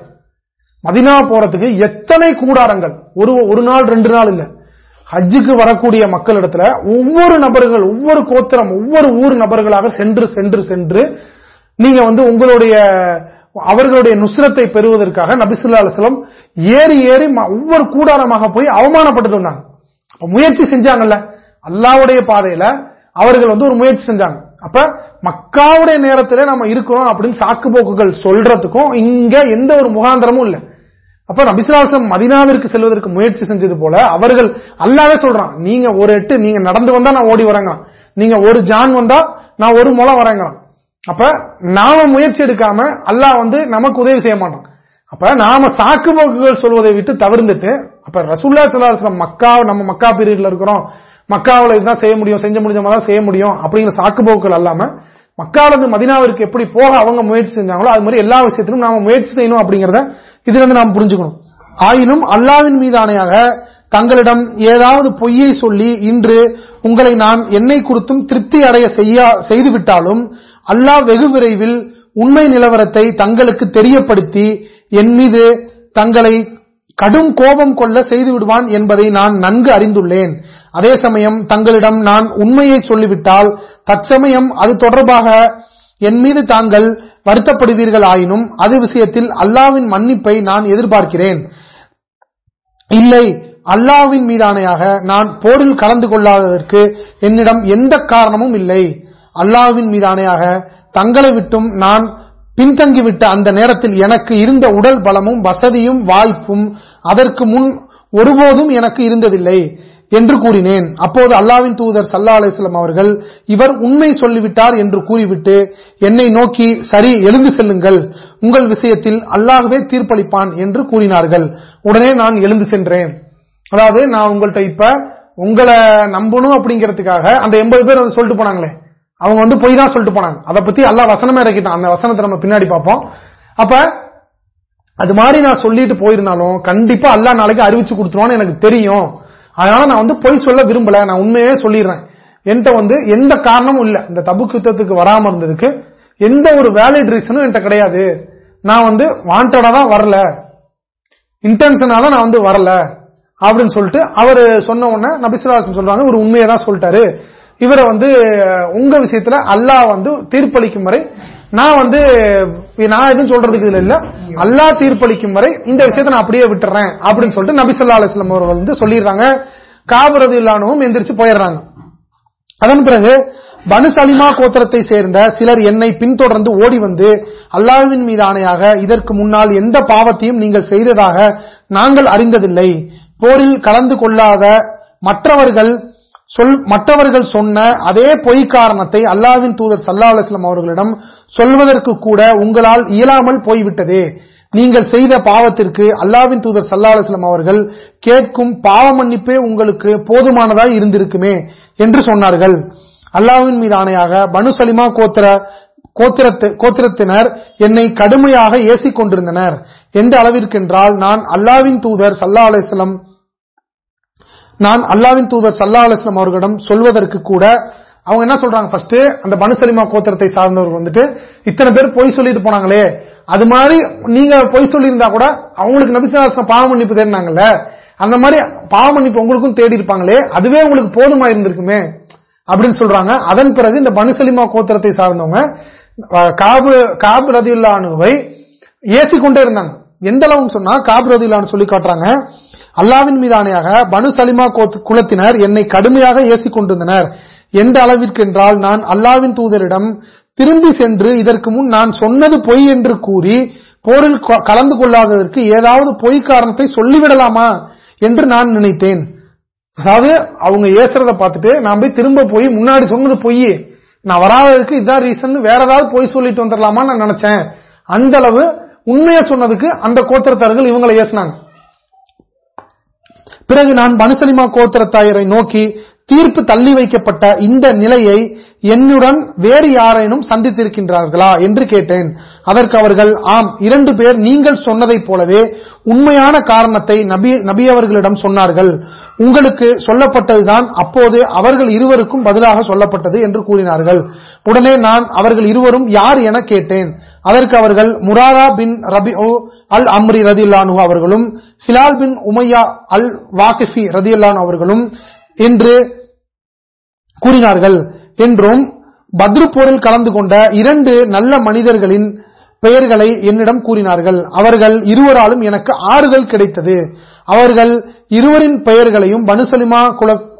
மதினா போறதுக்கு எத்தனை கூடாரங்கள்? ஒரு ஒரு நாள் ரெண்டு நாள் இல்ல. ஹஜ்ஜுக்கு வரக்கூடிய மக்கள் இடத்துல ஒவ்வொரு நபர்கள் ஒவ்வொரு கோத்திரம் ஒவ்வொரு ஊர் நபர்களாக சென்று சென்று சென்று நீங்க வந்து உங்களுடைய அவர்களுடைய நுஸ்ரத்தை பெறுவதற்காக நபிசுல்லா அலுவலம் ஏறி ஏறி ஒவ்வொரு கூடாரமாக போய் அவமானப்பட்டு வந்தாங்க. முயற்சி செஞ்சாங்கல்ல. அல்லாவுடைய பாதையில அவர்கள் வந்து ஒரு முயற்சி செஞ்சாங்க. அப்ப மக்காவுடைய நேரத்தில் நம்ம இருக்கிறோம் அப்படின்னு சாக்கு போக்குகள் சொல்றதுக்கும் இங்க எந்த ஒரு முகாந்திரமும் இல்ல. அப்ப நபிசுலாசம் மதினாவிற்கு செல்வதற்கு முயற்சி செஞ்சது போல அவர்கள் அல்லாவே சொல்றான் நீங்க ஒரு எட்டு நீங்க நடந்து வந்தா நான் ஓடி வரேங்க நீங்க ஒரு ஜான் வந்தா நான் ஒரு முளம் வரேங்கிறான் அப்ப நாம முயற்சி எடுக்காம அல்லாஹ் வந்து நமக்கு உதவி செய்ய மாட்டோம் அப்ப நாம சாக்கு போக்குகள் சொல்வதை விட்டு தவிர்த்துட்டு அப்ப ரசுல்லா சல்லாஹம் மக்கா நம்ம மக்கா பீரியட்ல இருக்கிறோம். மக்காவில் இதுதான் செய்ய முடியும் செஞ்ச முடிஞ்ச மாதிரி செய்ய முடியும் அப்படிங்கிற சாக்கு போக்குகள் அல்லாம மக்காவிலிருந்து மதினாவிற்கு எப்படி போக அவங்க முயற்சி செஞ்சாங்களோ அது மாதிரி எல்லா விஷயத்திலும் நாம முயற்சி செய்யணும் அப்படிங்கறத இதுல இருந்து நாம் புரிஞ்சுக்கணும். ஆயினும் அல்லாவின் மீதானையாக தங்களிடம் ஏதாவது பொய்யை சொல்லி இன்று உங்களை நான் என்னை குறித்தும் திருப்தி அடைய செய்துவிட்டாலும் அல்லாஹ் வெகு விரைவில் உண்மை நிலவரத்தை தங்களுக்கு தெரியப்படுத்தி என் மீது தங்களை கடும் கோபம் கொள்ள செய்து விடுவான் என்பதை நான் நன்கு அறிந்துள்ளேன். அதே சமயம் தங்களிடம் நான் உண்மையை சொல்லிவிட்டால் தற்சமயம் அது தொடர்பாக என் மீது தாங்கள் வருத்தப்படுவீர்கள் ஆயினும் அது விஷயத்தில் அல்லாவின் மன்னிப்பை நான் எதிர்பார்க்கிறேன். இல்லை அல்லாவின் மீதானையாக நான் போரில் கலந்து கொள்ளாததற்கு என்னிடம் எந்த காரணமும் இல்லை. அல்லாவின் மீதானையாக தங்களை விட்டும் நான் பின்தங்கிவிட்ட அந்த நேரத்தில் எனக்கு இருந்த உடல் பலமும் வசதியும் வாய்ப்பும் அதற்கு முன் ஒருபோதும் எனக்கு இருந்ததில்லை என்று கூறினேன். அப்போது அல்லாவின் தூதர் சல்லா அலிஸ்லாம் அவர்கள் இவர் உண்மை சொல்லிவிட்டார் என்று கூறிவிட்டு என்னை நோக்கி சரி எழுந்து செல்லுங்கள். உங்கள் விஷயத்தில் அல்லாகவே தீர்ப்பளிப்பான் என்று கூறினார்கள். உடனே நான் எழுந்து சென்றேன். அதாவது நான் உங்கள்கிட்ட இப்ப உங்களை நம்பணும் அப்படிங்கறதுக்காக அந்த எண்பது பேர் வந்து சொல்லிட்டு போனாங்களே. அவங்க வந்து பொய் தான் சொல்லிட்டு போனாங்க. அதை பத்தி எல்லா வசனமே இறக்கிட்டான். அந்த வசனத்தை நம்ம பின்னாடி பார்ப்போம். அப்ப அது மாதிரி நான் சொல்லிட்டு போயிருந்தாலும் கண்டிப்பா அல்லா நாளைக்கு அறிவிச்சு கொடுத்துருவான்னு எனக்கு தெரியும். அதனால நான் வந்து பொய் சொல்ல விரும்பல. நான் உண்மையே சொல்லிடுறேன். என்கிட்ட வந்து எந்த காரணமும் இல்ல. இந்த தபுக்கு யுத்தத்துக்கு வராம இருந்ததுக்கு எந்த ஒரு வேலிட் ரீசனும் என்கிட்ட கிடையாது. நான் வந்து வாண்டடா தான் வரல. இன்டென்ஷனா தான் நான் வந்து வரல. அப்படின்னு சொல்லிட்டு அவர் சொன்ன உடனே நபிசுலாசம் சொல்றாங்க. ஒரு உண்மையை தான் சொல்லிட்டாரு. இவரை வந்து உங்க விஷயத்துல அல்லாஹ் வந்து தீர்ப்பளிக்கும் வரை நான் வந்து நான் எதுவும் சொல்றதுக்கு இதுல இல்ல. அல்லா தீர்ப்பளிக்கும் வரை இந்த விஷயத்தை நான் அப்படியே விட்டுறேன் அப்படின்னு சொல்லிட்டு நபிசல்லா அலிஸ்லாம் அவர்கள் வந்து சொல்லிடுறாங்க. காபரது இல்லானவும் எந்திரிச்சு போயிடுறாங்க. அதன் பிறகு பனு சலிமா கோத்திரத்தை சேர்ந்த சிலர் என்னை பின்தொடர்ந்து ஓடி வந்து அல்லாவின் மீது ஆணையாக இதற்கு முன்னால் எந்த பாவத்தையும் நீங்கள் செய்ததாக நாங்கள் அறிந்ததில்லை. போரில் கலந்து கொள்ளாத மற்றவர்கள் சொல் மற்றவர்கள் சொன்ன அதே பொய் காரணத்தை அல்லாவின் தூதர் சல்லா அலுவலம் அவர்களிடம் சொல்வதற்கு கூட உங்களால் இயலாமல் போய்விட்டதே. நீங்கள் செய்த பாவத்திற்கு அல்லாவின் தூதர் சல்லா அலுவலம் அவர்கள் கேட்கும் பாவ மன்னிப்பே உங்களுக்கு போதுமானதாய் இருந்திருக்குமே என்று சொன்னார்கள். அல்லாவின் மீது ஆணையாக பனு சலிமா கோத்திர கோத்திரத்தினர் என்னை கடுமையாக ஏசிக் கொண்டிருந்தனர் எந்த அளவிற்கென்றால் நான் அல்லாவின் தூதர் சல்லா அலுவலம் நான் அல்லாவின் தூதர் சல்லா அலிஸ்லாம் அவர்களிடம் சொல்வதற்கு கூட அவங்க என்ன சொல்றாங்க? ஃபர்ஸ்ட் அந்த பனுசலிமா கோத்திரத்தை சார்ந்தவர்கள் வந்துட்டு இத்தனை பேர் பொய் சொல்லிட்டு போனாங்களே அது மாதிரி நீங்க பொய் சொல்லியிருந்தா கூட அவங்களுக்கு நபிசாசம் பாவ மன்னிப்பு தேடினாங்கல்ல அந்த மாதிரி பாவ மன்னிப்பு உங்களுக்கும் தேடி இருப்பாங்களே அதுவே உங்களுக்கு போதுமா இருந்திருக்குமே அப்படின்னு சொல்றாங்க. அதன் பிறகு இந்த பனுசலிமா கோத்திரத்தை சார்ந்தவங்க காபு காபு ரதியுல்லானுவை ஏசி கொண்டே இருந்தாங்க. எந்த அளவுன்னு சொன்னா காபு சொல்லி காட்டுறாங்க? அல்லாவின் மீதானையாக பனு சலிமா குலத்தினர் என்னை கடுமையாக ஏசிக் கொண்டிருந்தனர் எந்த அளவிற்கு என்றால் நான் அல்லாவின் தூதரிடம் திரும்பி சென்று இதற்கு முன் நான் சொன்னது பொய் என்று கூறி போரில் கலந்து கொள்ளாததற்கு ஏதாவது பொய் காரணத்தை சொல்லிவிடலாமா என்று நான் நினைத்தேன். அதாவது அவங்க ஏசுறத பார்த்துட்டு நான் போய் திரும்ப போய் முன்னாடி சொன்னது பொய் நான் வராததுக்கு இதான் ரீசன் வேற ஏதாவது பொய் சொல்லிட்டு வந்துடலாமா நான் நினைச்சேன். அந்த அளவு உண்மையை சொன்னதுக்கு அந்த கோத்திரத்தார்கள் இவங்களை ஏசினாங்க. பிறகு நான் பனுசலிமா கோத்திரத்தாயரை நோக்கி தீர்ப்பு தள்ளி வைக்கப்பட்ட இந்த நிலையை என்னுடன் வேறு யாரேனும் சந்தித்திருக்கின்றார்களா என்று கேட்டேன். அதற்கு அவர்கள் ஆம் இரண்டு பேர் நீங்கள் சொன்னதைப் போலவே உண்மையான காரணத்தை நபி நபி அவர்களிடம் சொன்னார்கள். உங்களுக்கு சொல்லப்பட்டதுதான் அப்போது அவர்கள் இருவருக்கும் பதிலாக சொல்லப்பட்டது என்று கூறினார்கள். உடனே நான் அவர்கள் இருவரும் யார் என கேட்டேன். அதற்கு அவர்கள் முராரா பின் ரபி அல் அம்ரி ரதியுல்லானு அவர்களும் ஹிலால் பின் உமையா அல் வாகிஃபி ரதியுல்லானு அவர்களும் என்று கூறினார்கள். என்றும் பத்ரு போரில் கலந்து கொண்ட இரண்டு நல்ல மனிதர்களின் பெயர்களை என்னிடம் கூறினார்கள். அவர்கள் இருவராலும் எனக்கு ஆறுதல் கிடைத்தது. அவர்கள் இருவரின் பெயர்களையும் பனுசலிமா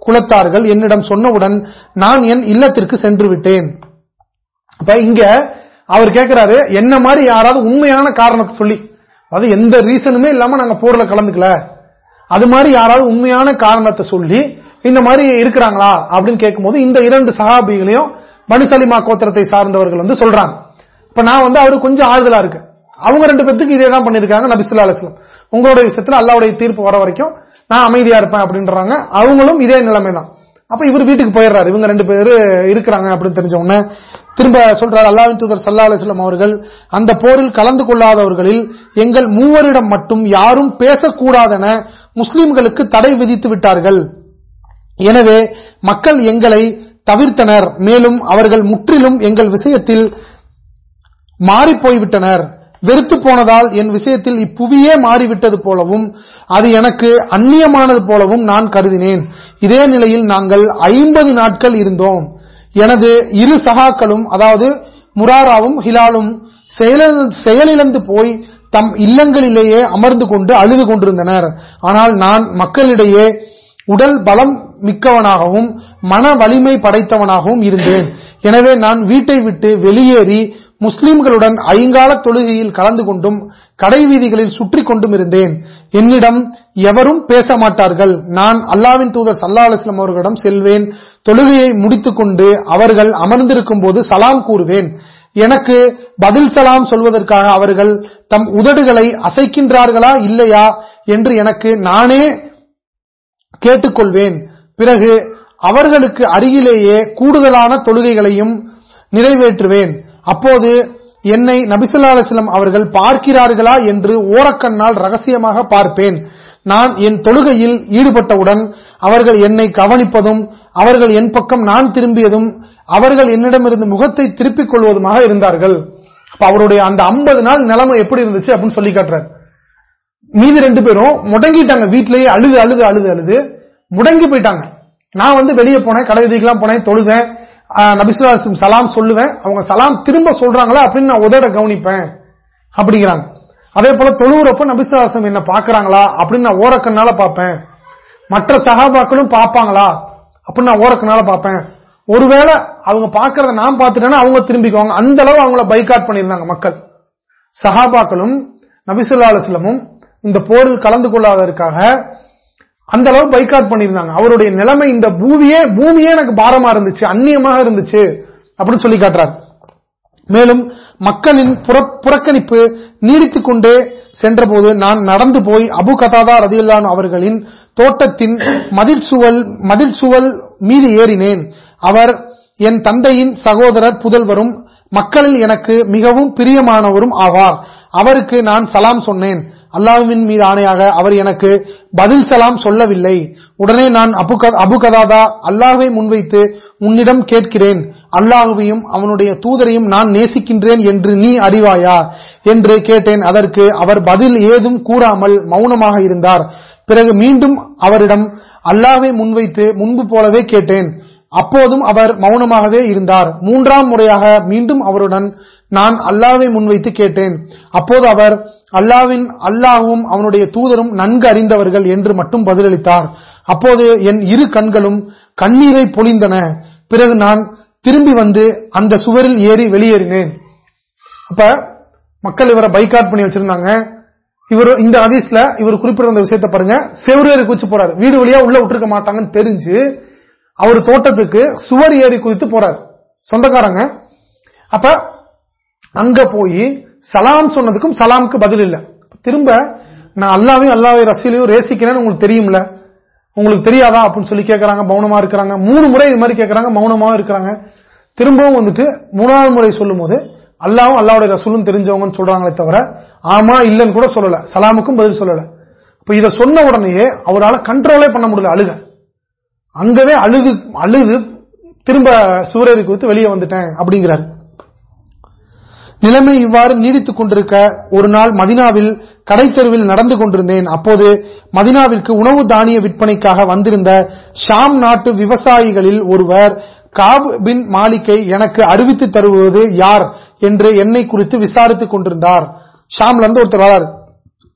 குலத்தார்கள் என்னிடம் சொன்னவுடன் நான் என் இல்லத்திற்கு சென்று விட்டேன் இங்க அவர் கேட்கிறாரு என்ன மாதிரி யாராவது உண்மையான காரணத்தை சொல்லி. அது எந்த ரீசனுமே இல்லாம நாங்க போர்ல கலந்துக்கல. அது மாதிரி யாராவது உண்மையான காரணத்தை சொல்லி இந்த மாதிரி இருக்கிறாங்களா அப்படின்னு கேட்கும்போது இந்த இரண்டு சகாபிகளையும் பனுசலிமா கோத்திரத்தை சார்ந்தவர்கள் வந்து சொல்றாங்க. இப்ப நான் வந்து அவரு கொஞ்சம் ஆறுதலா இருக்கு. அவங்க ரெண்டு பேத்துக்கு இதே தான் பண்ணிருக்காங்க நபிசுல்லா அலிஸ்லாம் உங்களுடைய விஷயத்துல அல்லாவுடைய தீர்ப்பு வர வரைக்கும் நான் அமைதியா இருப்பேன் அப்படின்றாங்க. அவங்களும் இதே நிலைமை தான் அப்ப இவர் வீட்டுக்கு போயிடுறாரு. இவங்க ரெண்டு பேரு இருக்கிறாங்க அப்படின்னு தெரிஞ்ச உடனே திரும்ப சொல்றாரு அல்லாவின் தூதர் சல்லா அலிஸ்லாம் அவர்கள் அந்த போரில் கலந்து கொள்ளாதவர்களில் எங்கள் மூவரிடம் மட்டும் யாரும் பேசக்கூடாதென முஸ்லிம்களுக்கு தடை விதித்து விட்டார்கள். எனவே மக்கள் எங்களை தவிர்த்தனர். மேலும் அவர்கள் முற்றிலும் எங்கள் விஷயத்தில் மாறிப்போய்விட்டனர். வெறுத்து போனதால் என் விஷயத்தில் இப்புவியே மாறிவிட்டது போலவும் அது எனக்கு அந்நியமானது போலவும் நான் கருதினேன். இதே நிலையில் நாங்கள் ஐம்பது நாட்கள் இருந்தோம். எனது இரு சகாக்களும் அதாவது முராராவும் ஹிலாலும் செயலிழந்து போய் தம் இல்லங்களிலேயே அமர்ந்து கொண்டு அழுது கொண்டிருந்தனர். ஆனால் நான் மக்களிடையே உடல் பலம் மிக்கவனாகவும் மன வலிமை படைத்தவனாகவும் இருந்தேன். எனவே நான் வீட்டை விட்டு வெளியேறி முஸ்லிம்களுடன் ஐங்கால தொழுகையில் கலந்து கொண்டும் கடை வீதிகளில் சுற்றி கொண்டும் இருந்தேன். என்னிடம் எவரும் பேச மாட்டார்கள். நான் அல்லாவின் தூதர் சல்லா அலிஸ்லாம் அவர்களிடம் செல்வேன். தொழுகையை முடித்துக் கொண்டு அவர்கள் அமர்ந்திருக்கும் போது சலாம் கூறுவேன். எனக்கு பதில் சலாம் சொல்வதற்காக அவர்கள் தம் உதடுகளை அசைக்கின்றார்களா இல்லையா என்று எனக்கு நானே கேட்டுக்கொள்வேன். பிறகு அவர்களுக்கு அருகிலேயே கூடுதலான தொழுகைகளையும் நிறைவேற்றுவேன். அப்போது என்னை நபிசுல்லா அவர்கள் பார்க்கிறார்களா என்று ஓரக்கண்ணால் ரகசியமாக பார்ப்பேன். நான் என் தொழுகையில் ஈடுபட்டவுடன் அவர்கள் என்னை கவனிப்பதும் அவர்கள் என் பக்கம் நான் திரும்பியதும் அவர்கள் என்னிடமிருந்து முகத்தை திருப்பிக் கொள்வதுமாக இருந்தார்கள். அவருடைய அந்த ஐம்பது நாள் நிலைமை எப்படி இருந்துச்சு அப்படின்னு சொல்லி காட்டுறாரு. மீதி ரெண்டு பேரும் முடங்கிட்டாங்க. வீட்டிலேயே அழுது அழுது அழுது அழுது முடங்கி போயிட்டாங்க. நான் வந்து வெளியே போனேன் கடை வீதிக்கெல்லாம் போனேன் தொழுதேன். நபிசுல்லாசம் சலாம் சொல்லுவேன். அவங்க சலாம் திரும்ப சொல்றாங்களா அப்படின்னு நான் உதட கவனிப்பேன். அப்படிங்கிறாங்க. அதே போல தொழுவுறப்ப நபிசுல்லாசம் என்ன பாக்குறாங்களா அப்படின்னு நான் ஓரக்கண்ணால பார்ப்பேன். மற்ற சகாபாக்களும் பார்ப்பாங்களா அப்படின்னு நான் ஓரக்கண்ணால பார்ப்பேன். ஒருவேளை அவங்க பாக்குறத நான் பார்த்துட்டேன்னா அவங்க திரும்பிக்குவாங்க. அந்த அளவு அவங்கள பைக்காட் பண்ணியிருந்தாங்க மக்கள். சஹாபாக்களும் நபிசுல்லா அலுவலமும் இந்த போரில் கலந்து கொள்ளாததற்காக அந்த அளவு பைக்காட் பண்ணியிருந்தாங்க. அவருடைய நிலைமை இந்த பூமியே பூமியே எனக்கு பாரமா இருந்துச்சு அந்நியமாக இருந்துச்சு அப்படின்னு சொல்லி காட்டுறார். மேலும் மக்களின் புறக்கணிப்பு நீடித்துக் கொண்டே சென்றபோது நான் நடந்து போய் அபு கதாதா ரதியுல்லான் அவர்களின் தோட்டத்தின் மதில் சுவல் மதில் சுவல் மீது ஏறினேன். அவர் என் தந்தையின் சகோதரர் புதல்வரும் மக்களில் எனக்கு மிகவும் பிரியமானவரும் ஆவார். அவருக்கு நான் சலாம் சொன்னேன். அல்லாஹுவின் மீது ஆணையாக அவர் எனக்கு பதில் சலாம் சொல்லவில்லை. உடனே நான் அபுகதாதா அல்லாஹுவை முன்வைத்து உன்னிடம் கேட்கிறேன். அல்லாஹுவையும் அவனுடைய தூதரையும் நான் நேசிக்கின்றேன் என்று நீ அறிவாயா? என்று கேட்டேன். அதற்கு அவர் பதில் ஏதும் கூறாமல் மௌனமாக இருந்தார். பிறகு மீண்டும் அவரிடம் அல்லாஹை முன்வைத்து முன்பு போலவே கேட்டேன். அப்போதும் அவர் மௌனமாகவே இருந்தார். மூன்றாம் முறையாக மீண்டும் அவருடன் நான் அல்லாவை முன்வைத்து கேட்டேன். அப்போது அவர் அல்லாவின் அல்லாவும் அவனுடைய தூதரும் நன்கு அறிந்தவர்கள் என்று மட்டும் பதிலளித்தார். அப்போது என் இரு கண்களும் கண்ணீரை பொழிந்தன. பிறகு நான் திரும்பி வந்து அந்த சுவரில் ஏறி வெளியேறினேன். அப்ப மக்கள் இவரை பைக்காட் பண்ணி வச்சிருந்தாங்க. இவர் இந்த ஹதீஸ்ல இவர் குறிப்பிட்ட விஷயத்தை பாருங்க. செவ்வரேறி குச்சி போறாரு. வீடு வழியா உள்ள விட்டுருக்க மாட்டாங்கன்னு தெரிஞ்சு அவர் தோட்டத்துக்கு சுவர் ஏறி குதித்து போறாரு. சொந்தக்காரங்க. அப்ப அங்க போய் சலாம் சொன்னதுக்கும் சலாமுக்கு பதில் இல்ல. திரும்ப நான் அல்லாவையும் அல்லாவை ரசீலையும் ரேசிக்கிறேன்னு உங்களுக்கு தெரியும்ல. உங்களுக்கு தெரியாதா? அப்படின்னு சொல்லி கேட்கறாங்க மௌனமா இருக்கிறாங்க. மூணு முறை இது மாதிரி கேட்கறாங்க மௌனமா இருக்கிறாங்க. திரும்பவும் வந்துட்டு மூணாவது முறை சொல்லும் போது அல்லாவும் அல்லாவுடைய ரசூலும் தெரிஞ்சவங்கன்னு சொல்றாங்களே தவிர ஆமா இல்லன்னு கூட சொல்லல. சலாமுக்கும் பதில் சொல்லல. இப்ப இதை சொன்ன உடனேயே அவரால் கண்ட்ரோலே பண்ண முடியல அழுக. அங்கவே அழுது அழுது திரும்ப சூரியரை குறித்து வெளியே வந்துட்டேன் அப்படிங்கிறார். நிலைமை இவ்வாறு நீடித்துக் கொண்டிருக்க ஒரு நாள் மதினாவில் கடைத்தெருவில் நடந்து கொண்டிருந்தேன். அப்போது மதினாவிற்கு உணவு தானிய விற்பனைக்காக வந்திருந்த ஷாம் நாட்டு விவசாயிகளில் ஒருவர் காப் பின் மாலிக்கை எனக்கு அறிவித்து தருவது யார் என்று என்னை குறித்து விசாரித்துக் கொண்டிருந்தார். ஷாம்ல இருந்து ஒருத்தர் வரார்.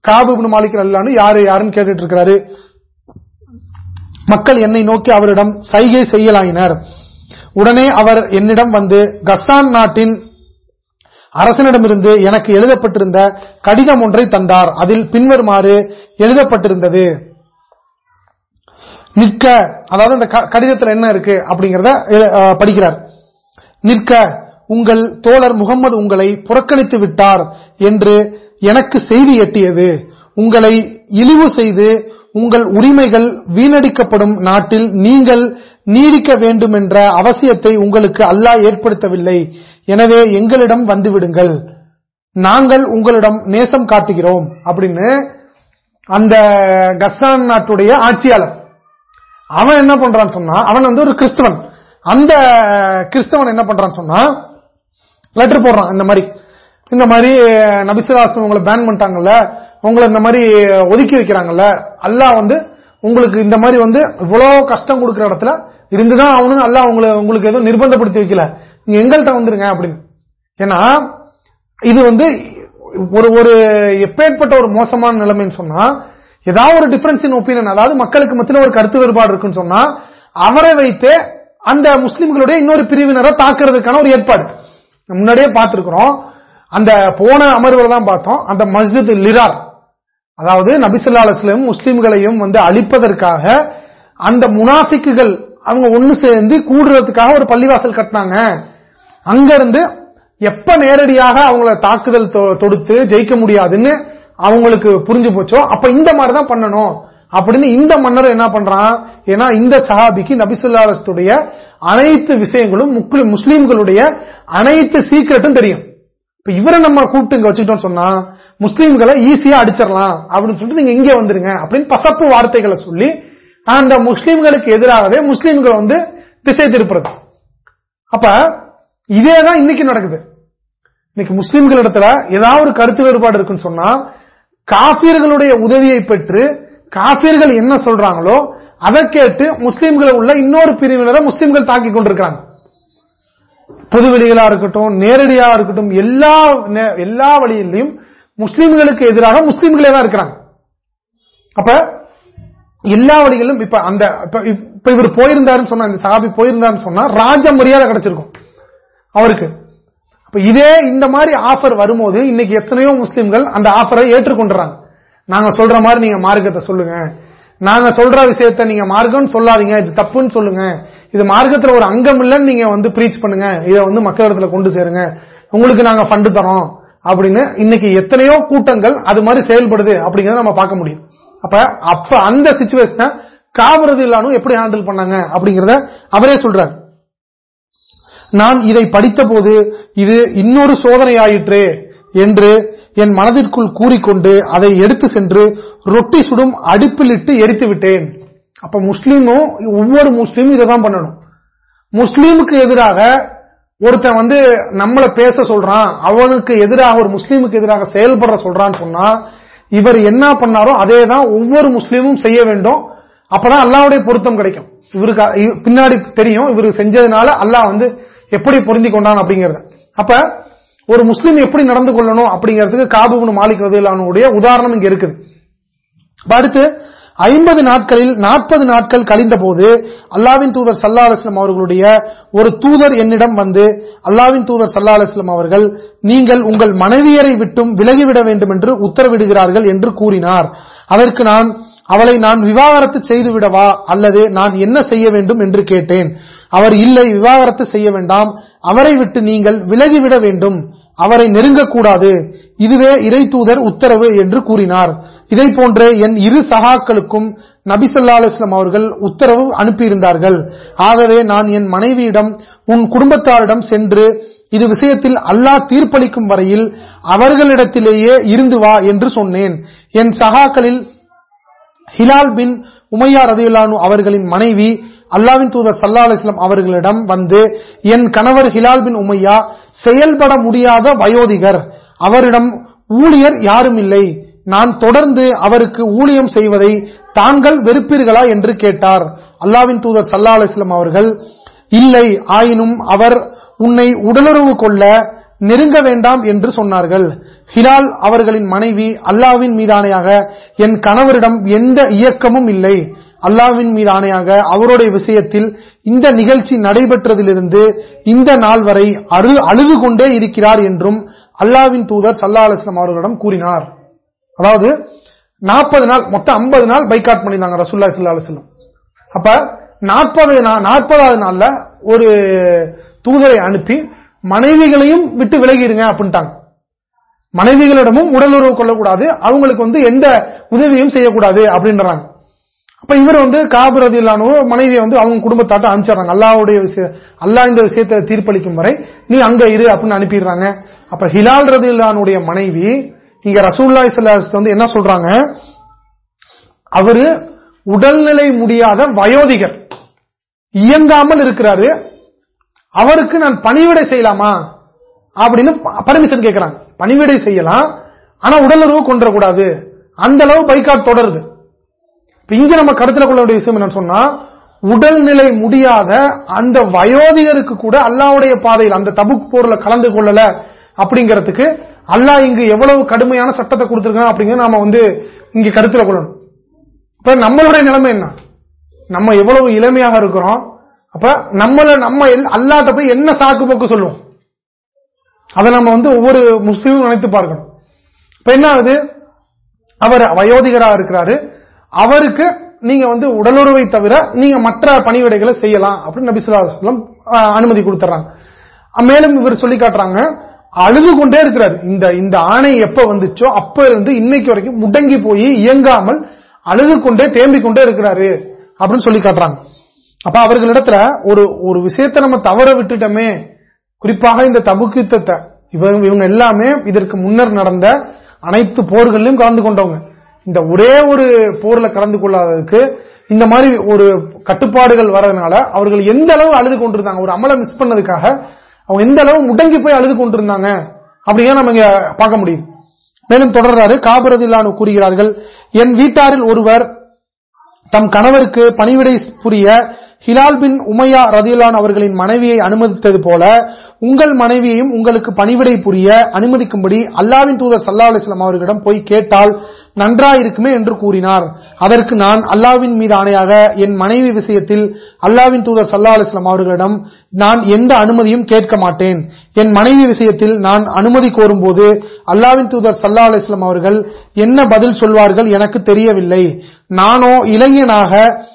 காபு பின் மாலிக் அல்லான்னு யாரு யாருன்னு கேட்டுட்டு இருக்கிறாரு. மக்கள் என்னை நோக்கி அவரிடம் சைகை செய்யலாயினர். உடனே அவர் என்னிடம் வந்து கசான் நாட்டின் அரசனிடமிருந்து எனக்கு எழுதப்பட்டிருந்த கடிதம் ஒன்றை தந்தார். அதில் பின்வருமாறு எழுதப்பட்டிருந்தது. நிற்க அதாவது அந்த கடிதத்தில் என்ன இருக்கு அப்படிங்கறத படிக்கிறார். நிற்க உங்கள் தோழர் முகமது உங்களை புறக்கணித்து விட்டார் என்று எனக்கு செய்தி எட்டியது. உங்களை இழிவு செய்து உங்கள் உரிமைகள் வீணடிக்கப்படும் நாட்டில் நீங்கள் நீடிக்க வேண்டும் என்ற அவசியத்தை உங்களுக்கு அல்லாஹ் ஏற்படுத்தவில்லை. எனவே எங்களிடம் வந்துவிடுங்கள். நாங்கள் உங்களிடம் நேசம் காட்டுகிறோம் அப்படின்னு அந்த கஸ்தான் நாட்டுடைய ஆட்சியாளர். அவன் என்ன பண்றான்னு சொன்னா அவன் வந்து ஒரு கிறிஸ்தவன். அந்த கிறிஸ்தவன் என்ன பண்றான்னு சொன்னா லெட்டர் போடுறான் இந்த மாதிரி. இந்த மாதிரி நபிசுராசம் உங்களை பேன் பண்ணிட்டாங்கல்ல உங்களை இந்த மாதிரி ஒதுக்கி வைக்கிறாங்கல்ல அல்லா வந்து உங்களுக்கு இந்த மாதிரி வந்து இவ்வளவு கஷ்டம் கொடுக்கிற இடத்துல இருந்துதான் அவனு அல்ல உங்களை உங்களுக்கு எதுவும் நிர்பந்தப்படுத்தி வைக்கல. நீங்க எங்கள்கிட்ட வந்துருங்க அப்படின்னு. ஏன்னா இது வந்து ஒரு ஒரு எப்பேற்பட்ட ஒரு மோசமான நிலைமைன்னு சொன்னா ஏதாவது ஒரு டிஃபரன்ஸ் இன் ஒப்பீனியன் அதாவது மக்களுக்கு மத்தியில் ஒரு கருத்து வேறுபாடு இருக்குன்னு சொன்னா அவரை வைத்து அந்த முஸ்லிம்களுடைய இன்னொரு பிரிவினரை தாக்குறதுக்கான ஒரு ஏற்பாடு. முன்னாடியே பார்த்திருக்கிறோம். அந்த போன அமர்வுல தான் பார்த்தோம். அந்த மஸ்ஜித் லிரார். அதாவது நபிசுல்லா அலுவலம் முஸ்லீம்களையும் வந்து அழிப்பதற்காக அந்த முனாஃபிக்குகள் அவங்க ஒன்னு சேர்ந்து கூடுறதுக்காக ஒரு பள்ளிவாசல் கட்டினாங்க. அங்கிருந்து எப்ப நேரடியாக அவங்கள தாக்குதல் தொடுத்து ஜெயிக்க முடியாதுன்னு அவங்களுக்கு புரிஞ்சு போச்சோ அப்ப இந்த மாதிரி தான் பண்ணணும். அப்படின்னு இந்த மன்னர் என்ன பண்றான்? ஏன்னா இந்த சஹாபிக்கு நபிசுல்லாத்துடைய அனைத்து விஷயங்களும் முஸ்லீம்களுடைய அனைத்து சீக்கிரட்டும் தெரியும். இப்ப இவரை நம்ம கூப்பிட்டு இங்க வச்சுட்டோம் சொன்னா முஸ்லீம்களை ஈஸியா அடிச்சிடலாம் அப்படின்னு சொல்லிட்டு நீங்க இங்க வந்துருங்க அப்படின்னு பசப்பு வார்த்தைகளை சொல்லி அந்த முஸ்லீம்களுக்கு எதிராகவே முஸ்லீம்கள் வந்து திசை திருப்புறது. அப்ப இதேதான் இன்னைக்கு நடக்குது. இன்னைக்கு முஸ்லீம்கள் இடத்துல ஏதாவது ஒரு கருத்து வேறுபாடு இருக்குன்னு சொன்னா காபியர்களுடைய உதவியை பெற்று காபியர்கள் என்ன சொல்றாங்களோ அதை கேட்டு முஸ்லீம்களை உள்ள இன்னொரு பிரிவினரை முஸ்லீம்கள் தாக்கி கொண்டிருக்கிறாங்க. பொதுவெளிகளா இருக்கட்டும் நேரடியா இருக்கட்டும் எல்லா எல்லா வழியிலையும் முஸ்லீம்களுக்கு எதிராக முஸ்லீம்களே தான் இருக்கிறாங்க. அப்ப எல்லா வழிகளிலும் இப்ப அந்த இப்ப இவர் போயிருந்தாருன்னு சொன்னா இந்த சாபி போயிருந்தாருன்னு சொன்னா ராஜ மரியாதை கிடைச்சிருக்கும். அவருக்கு. அப்ப இதே இந்த மாதிரி ஆஃபர் வரும்போது இன்னைக்கு எத்தனையோ முஸ்லீம்கள் அந்த ஆஃபரை ஏற்றுக்கொண்டுறாங்க. நாங்க சொல்ற மாதிரி நீங்க மார்க்கத்தை சொல்லுங்க. நாங்க சொல்ற விஷயத்த நீங்க மார்க்கம்னு சொல்லாதீங்க. இது தப்புன்னு சொல்லுங்க. இது மார்க்கத்தில் ஒரு அங்கம் இல்லைன்னு நீங்க வந்து பிரீச் பண்ணுங்க. இதை வந்து மக்களிடத்துல கொண்டு சேருங்க. உங்களுக்கு நாங்க ஃபண்டு தரோம். அப்படின்னு இன்னைக்கு எத்தனையோ கூட்டங்கள் அது மாதிரி செயல்படுது அப்படிங்கறத நம்ம பார்க்க முடியும். அப்ப அப்ப அந்த சுச்சுவேஷனை காவிரது இல்லானும் எப்படி ஹேண்டில் பண்ணாங்க அப்படிங்கறத அவரே சொல்றார். நான் இதை படித்த போது இது இன்னொரு சோதனையாயிற்று என்று என் மனதிற்குள் கூறிக்கொண்டு அதை எடுத்து சென்று ரொட்டி சுடும் அடுப்பில் இட்டு எரித்து விட்டேன். அப்ப முஸ்லீமும் ஒவ்வொரு முஸ்லீமும் இதை தான் பண்ணணும். முஸ்லீமுக்கு எதிராக ஒருத்தன் வந்து நம்மள பேச சொல்றான் அவனுக்கு எதிராக ஒரு முஸ்லீமுக்கு எதிராக செயல்படுற சொல்றான்னு சொன்னா இவர் என்ன பண்ணாரோ அதே தான் ஒவ்வொரு முஸ்லீமும் செய்ய வேண்டும். அப்பதான் அல்லாவுடைய பொருத்தம் கிடைக்கும். இவருக்கு பின்னாடி தெரியும் இவரு செஞ்சதுனால அல்லாஹ் வந்து எப்படி பொருந்தி கொண்டான் அப்படிங்கறத. அப்ப ஒரு முஸ்லீம் எப்படி நடந்து கொள்ளணும் அப்படிங்கிறதுக்கு காபுபுன் மாலிக் ரதிலானுடைய உதாரணம் இங்க இருக்குது. அடுத்து ஐம்பது நாட்களில் நாற்பது நாட்கள் கழிந்த போது அல்லாவின் தூதர் சல்லா அலுவலம் அவர்களுடைய ஒரு தூதர் என்னிடம் வந்து அல்லாவின் தூதர் சல்லா அலுவலம் அவர்கள் நீங்கள் உங்கள் மனைவியரை விட்டும் விலகிவிட வேண்டும் என்று உத்தரவிடுகிறார்கள் என்று கூறினார். அதற்கு நான் அவளை நான் விவாகரத்து செய்துவிடவா? அல்லது நான் என்ன செய்ய வேண்டும்? என்று கேட்டேன். அவர் இல்லை விவாகரத்து செய்ய வேண்டாம். அவரை விட்டு நீங்கள் விலகிவிட வேண்டும். அவரை நெருங்கக்கூடாது. இதுவே இறை தூதர் உத்தரவு என்று கூறினார். இதை போன்ற என் இரு சகாக்களுக்கும் நபிசல்லா அலுவலாம் அவர்கள் உத்தரவு அனுப்பியிருந்தார்கள். ஆகவே நான் என் மனைவியிடம் உன் குடும்பத்தாரிடம் சென்று இது விஷயத்தில் அல்லாஹ் தீர்ப்பளிக்கும் வரையில் அவர்களிடத்திலேயே இருந்து வா என்று சொன்னேன். என் சகாக்களில் ஹிலால் பின் உமையா ரதியுல்லானு அவர்களின் மனைவி அல்லாவின் தூதர் சல்லா அலிஸ்லாம் அவர்களிடம் வந்து என் கணவர் ஹிலால் பின் உமையா செயல்பட முடியாத வயோதிகர். அவரிடம் ஊழியர் யாரும் இல்லை. நான் தொடர்ந்து அவருக்கு ஊழியம் செய்வதை தாங்கள் வெறுப்பீர்களா என்று கேட்டார். அல்லாவின் தூதர் சல்லா அலிஸ்லாம் அவர்கள் இல்லை ஆயினும் அவர் உன்னை உடலுறவு கொள்ள நெருங்க வேண்டாம் என்று சொன்னார்கள். ஹிலால் அவர்களின் மனைவி அல்லாவின் மீதானையாக என் கணவரிடம் எந்த இயக்கமும் இல்லை. அல்லாவின் மீது ஆணையாக அவருடைய விஷயத்தில் இந்த நிகழ்ச்சி நடைபெற்றதிலிருந்து இந்த நாள் வரை அரு அழுது கொண்டே இருக்கிறார் என்றும் அல்லாவின் தூதர் சல்லா அலிஸ்லாம் அவர்களிடம் கூறினார். அதாவது நாற்பது நாள் மொத்தம் ஐம்பது நாள் பைக்காட் பண்ணியிருந்தாங்க ரசுல்லா சல்லா அலிஸ்லாம் அப்ப நாற்பது நாற்பதாவது நாள்ல ஒரு தூதரை அனுப்பி மனைவிகளையும் விட்டு விலகிருங்க அப்படின்ட்டாங்க. மனைவிகளிடமும் உடல் உறவு கொள்ளக்கூடாது அவங்களுக்கு வந்து எந்த உதவியும் செய்யக்கூடாது அப்படின்றாங்க. அப்ப இவர் வந்து காபிரதி இல்லானோ மனைவியை வந்து அவங்க குடும்பத்தாட்ட அனுப்பிச்சிடுறாங்க. அல்லாவுடைய விஷயம் அல்லா இந்த விஷயத்தை தீர்ப்பளிக்கும் வரை நீ அங்க இரு அப்படின்னு அனுப்பிடுறாங்க. அப்ப ஹிலால் ரதி இல்லானுடைய மனைவி இங்க ரசூல்லா வந்து என்ன சொல்றாங்க? அவரு உடல்நிலை முடியாத வயோதிகர். இயங்காமல் இருக்கிறாரு. அவருக்கு நான் பணிவிடை செய்யலாமா? அப்படின்னு பர்மிஷன் கேட்கிறாங்க பணிவிடை செய்யலாம். ஆனா உடலுறவு கொண்டக்கூடாது அந்த அளவு பைக்காட் தொடருது. இங்க நம்ம கருத்துல கொள்ள வேண்டிய விஷயம் என்னன்னு சொன்னா உடல்நிலை முடியாத அந்த வயோதிகருக்கு கூட அல்லாவுடைய பாதையில் அந்த தபுக் போர்ல கலந்து கொள்ளல அப்படிங்கறதுக்கு அல்லாஹ் இங்கு எவ்வளவு கடுமையான சட்டத்தை கொடுத்திருக்கான் அப்படிங்கறத நாம வந்து இங்க கருத்துல கொள்ளணும். இப்ப நம்மளுடைய நிலைமை என்ன? நம்ம எவ்வளவு இளமையாக இருக்கிறோம்? அப்ப நம்மள நம்ம அல்லாட்ட போய் என்ன சாக்கு போக்கு சொல்லுவோம்? அதை நம்ம வந்து ஒவ்வொரு முஸ்லீமும் நினைத்து பார்க்கணும். இப்ப என்ன ஆகுது? அவர் வயோதிகராக இருக்கிறாரு. அவருக்கு நீங்க வந்து உடலுறவை தவிர நீங்க மற்ற பணிவிடைகளை செய்யலாம் அப்படின்னு நபிசுல்லா அனுமதி கொடுத்துறாங்க. மேலும் இவர் சொல்லி காட்டுறாங்க அழுது கொண்டே இருக்கிறார். இந்த இந்த ஆணை எப்ப வந்துச்சோ அப்ப இருந்து இன்னைக்கு வரைக்கும் முடங்கி போய் இயங்காமல் அழுது கொண்டே தேம்பிக் கொண்டே இருக்கிறாரு அப்படின்னு சொல்லி காட்டுறாங்க. அப்ப அவர்களிடத்துல ஒரு ஒரு விஷயத்த நம்ம தவற விட்டுட்டோமே. குறிப்பாக இந்த தபுக்கித்தத்தை. இவங்க இவங்க எல்லாமே இதற்கு முன்னர் நடந்த அனைத்து போர்களிலும் கலந்து கொண்டவங்க. இந்த ஒரே ஒரு போர்ல கலந்து கொள்ளாததுக்கு இந்த மாதிரி ஒரு கட்டுப்பாடுகள் வரதுனால அவர்கள் எந்த அளவு அழுது கொண்டிருந்தாங்க ஒரு அமலை மிஸ் பண்ணதுக்காக அவங்க எந்த அளவு முடங்கி போய் அழுது கொண்டிருந்தாங்க அப்படிங்க நம்ம இங்க பார்க்க முடியுது. மேலும் தொடர்றாரு காபரதில்லானு கூறுகிறார்கள் என் வீட்டாரில் ஒருவர் தம் கணவருக்கு பணிவிடை புரிய ஹிலால் பின் உமையா ரதியுல்லான் அவர்களின் மனைவியை அனுமதித்தது போல உங்கள் மனைவியையும் உங்களுக்கு பணிவிடை புரிய அனுமதிக்கும்படி அல்லாவின் தூதர் சல்லா அலிஸ்லாம் அவர்களிடம் போய் கேட்டால் நன்றாயிருக்குமே என்று கூறினார். அதற்கு நான் அல்லாவின் மீது ஆணையாக என் மனைவி விஷயத்தில் அல்லாவின் தூதர் சல்லா அலிஸ்லாம் அவர்களிடம் நான் எந்த அனுமதியும் கேட்க மாட்டேன். என் மனைவி விஷயத்தில் நான் அனுமதி கோரும்போது அல்லாவின் தூதர் சல்லா அலிஸ்லாம் அவர்கள் என்ன பதில் சொல்வார்கள் எனக்கு தெரியவில்லை. நானோ இளைஞனாக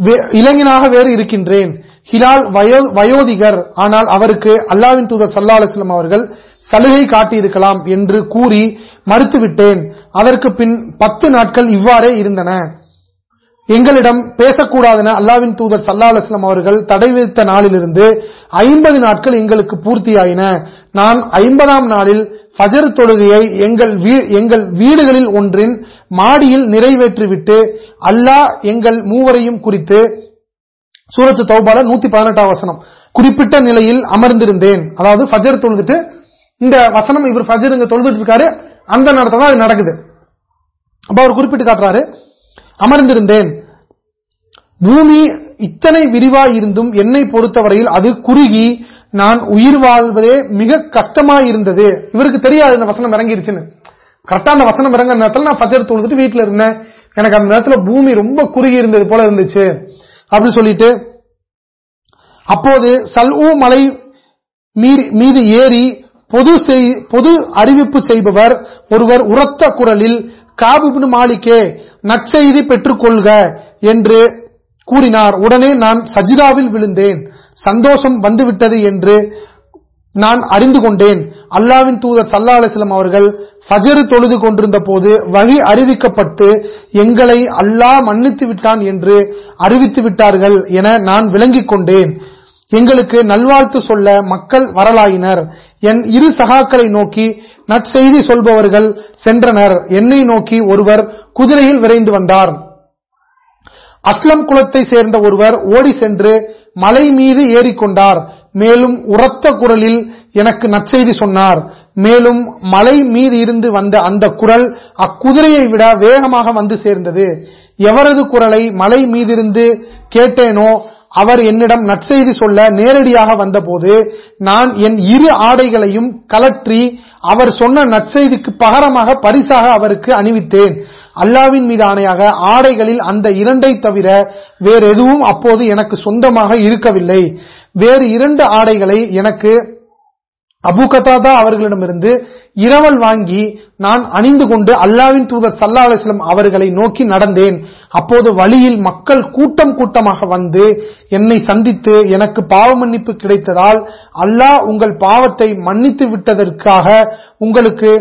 வே- இளைஞனாக வேறு இருக்கின்றேன். ஹிலால் வயோ- வயோதிகர். ஆனால் அவருக்கு அல்லாவின் தூதர் சல்லா அலிஸ்லாம் அவர்கள் சலுகை காட்டியிருக்கலாம் என்று கூறி மறுத்துவிட்டேன். அதற்கு பின் பத்து நாட்கள் இவ்வாறே இருந்தன. எங்களிடம் பேசக்கூடாதென அல்லாவின் தூதர் சல்லா அலுவலாம் அவர்கள் தடை விதித்த நாளிலிருந்து ஐம்பது நாட்கள் எங்களுக்கு பூர்த்தியாயின. நான் ஐம்பதாம் நாளில் ஃபஜர் தொழுகையை எங்கள் வீ- எங்கள் வீடுகளில் ஒன்றின் மாடியில் நிறைவேற்றிவிட்டு அல்லாஹ் எங்கள் மூவரையும் குறித்து சூரத்து தௌபால நூத்தி பதினெட்டாம் வசனம் குறிப்பிட்ட நிலையில் அமர்ந்திருந்தேன். அதாவது ஃபஜர் தொழுதுட்டு இந்த வசனம் இவர் ஃபஜர் இங்க தொழுதுட்டு இருக்காரு. அந்த நேரத்தை தான் அது நடக்குது. அப்ப அவர் குறிப்பிட்டு காட்டுறாரு அமர்ந்திருந்தேன். பூமி இத்தனை விரிவாயிருந்தும் என்னை பொறுத்தவரையில் அது குறுகி நான் உயிர் வாழ்வதே மிக கஷ்டமாயிருந்தது. இவருக்கு தெரியாது இந்த வசனம் இறங்கிருச்சுன்னு கரெக்டா அந்த வசனம் இறங்குற நேரத்தில் நான் ஃபஜர் தொழுதுட்டு வீட்டில் இருந்தேன். எனக்கு அந்த நேரத்தில் பூமி ரொம்ப குறுகி இருந்தது போல இருந்துச்சு. அப்படின்னு சொல்லிட்டு அப்போது சல்ஊ மலை மீது ஏறி பொது செய்- பொது அறிவிப்பு செய்பவர் ஒருவர் உரத்த குரலில் காபிபின் மாலிக்கே நற்செய்தி பெற்றுக்கொள்க என்று கூறினார். உடனே நான் சஜிதாவில் விழுந்தேன். சந்தோஷம் வந்துவிட்டது என்று நான் அறிந்து கொண்டேன். அல்லாவின் தூதர் சல்லா அலிஸ்லாம் அவர்கள் ஃபஜரு தொழுது கொண்டிருந்த போது வழி அறிவிக்கப்பட்டு எங்களை அல்லாஹ் மன்னித்து விட்டான் என்று அறிவித்து விட்டார்கள் என நான் விளங்கிக் கொண்டேன். எங்களுக்கு நல்வாழ்த்து சொல்ல மக்கள் வரலாயினர். என் இரு சகாக்களை நோக்கி நற்செய்தி சொல்பவர்கள் சென்றனர். என்னை நோக்கி ஒருவர் குதிரையில் விரைந்து வந்தார். அஸ்லம் குலத்தை சேர்ந்த ஒருவர் ஓடி சென்று மலை மீது ஏறிக்கொண்டார். மேலும் உரத்த குரலில் எனக்கு நற்செய்தி சொன்னார். மேலும் மலை மீது இருந்து வந்த அந்த குரல் அக்குதிரையை விட வேகமாக வந்து சேர்ந்தது. எவரது குரலை மலை மீதிருந்து கேட்டேனோ அவர் என்னிடம் நற்செய்தி சொல்ல நேரடியாக வந்தபோது நான் என் இரு ஆடைகளையும் கலற்றி அவர் சொன்ன நற்செய்திக்கு பகரமாக பரிசாக அவருக்கு அணிவித்தேன். அல்லாவின் மீது ஆணையாக ஆடைகளில் அந்த இரண்டை தவிர வேறு எதுவும் அப்போது எனக்கு சொந்தமாக இருக்கவில்லை. வேறு இரண்டு ஆடைகளை எனக்கு அபு கதாதா அவர்களிடமிருந்து இரவல் வாங்கி நான் அணிந்து கொண்டு அல்லாவின் தூதர் சல்லா அலிஸ்லம் அவர்களை நோக்கி நடந்தேன். அப்போது வழியில் மக்கள் கூட்டம் கூட்டமாக வந்து என்னை சந்தித்து எனக்கு பாவ மன்னிப்பு கிடைத்ததால் அல்லாஹ் உங்கள் பாவத்தை மன்னித்து விட்டதற்காக உங்களுக்கு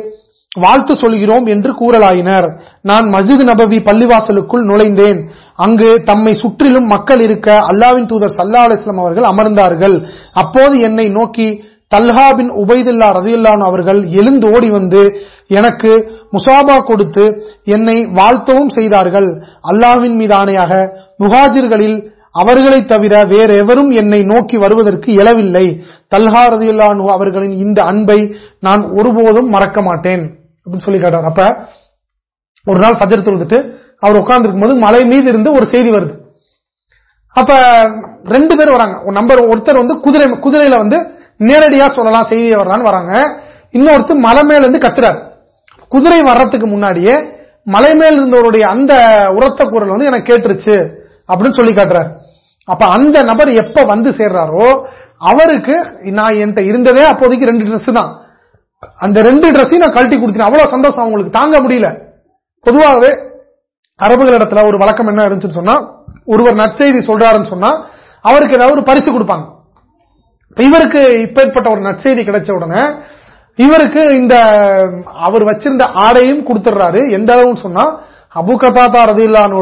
வாழ்த்து சொல்கிறோம் என்று கூறலாயினர். நான் மஸ்ஜித் நபவி பள்ளிவாசலுக்குள் நுழைந்தேன். அங்கு தம்மை சுற்றிலும் மக்கள் இருக்க அல்லாவின் தூதர் சல்லா அலிஸ்லாம் அவர்கள் அமர்ந்தார்கள். அப்போது என்னை நோக்கி தல்ஹா பின் உபைதுல்லா ரதியுல்லான் அவர்கள் எழுந்து ஓடி வந்து எனக்கு முசாபா கொடுத்து என்னை வாழ்த்தவும் செய்தார்கள். அல்லாஹ்வின் மீது ஆணையாக முகாஜிர்களில் அவர்களை தவிர வேற எவரும் என்னை நோக்கி வருவதற்கு இயலவில்லை தல்ஹா ரதியுல்லானு அவர்களின் இந்த அன்பை நான் ஒருபோதும் மறக்க மாட்டேன். அப்படின்னு சொல்லி கேட்டார். அப்ப ஒரு நாள் ஃபஜர் தொழுதுட்டு அவர் உட்கார்ந்துருக்கும் போது மலை மீது இருந்து ஒரு செய்தி வருது. அப்ப ரெண்டு பேர் வராங்க. நம்பர் ஒருத்தர் வந்து குதிரை குதிரையில வந்து நேரடியா சொல்லலாம் செய்தி வர்றான்னு வராங்க. இன்னொருத்தர் மலை மேல இருந்து கத்துறாரு. குதிரை வர்றதுக்கு முன்னாடியே மலை மேல் இருந்தவருடைய அந்த உரத்த குரல் வந்து எனக்கு கேட்டுருச்சு அப்படின்னு சொல்லி காட்டுறாரு. அப்ப அந்த நபர் எப்ப வந்து சேர்றாரோ அவருக்கு நான் என்கிட்ட இருந்ததே அப்போதைக்கு ரெண்டு ட்ரெஸ் தான். அந்த ரெண்டு ட்ரெஸ்ஸையும் நான் கழட்டி கொடுத்தேன் அவ்வளவு சந்தோஷம் அவங்களுக்கு. தாங்க முடியல. பொதுவாகவே அரபுகள் இடத்துல ஒரு வழக்கம் என்ன இருந்துச்சுன்னு சொன்னா ஒருவர் நற்செய்தி சொல்றாருன்னு சொன்னா அவருக்கு ஏதாவது ஒரு பரிசு கொடுப்பாங்க. இவருக்கு இப்பேற்பட்ட ஒரு நற்செய்தி கிடைச்ச உடனே இவருக்கு இந்த அவர் வச்சிருந்த ஆடையும் கொடுத்துடுறாரு எந்த அளவுன்னு சொன்னா அபு கதாத்தா ரதில்லான்னு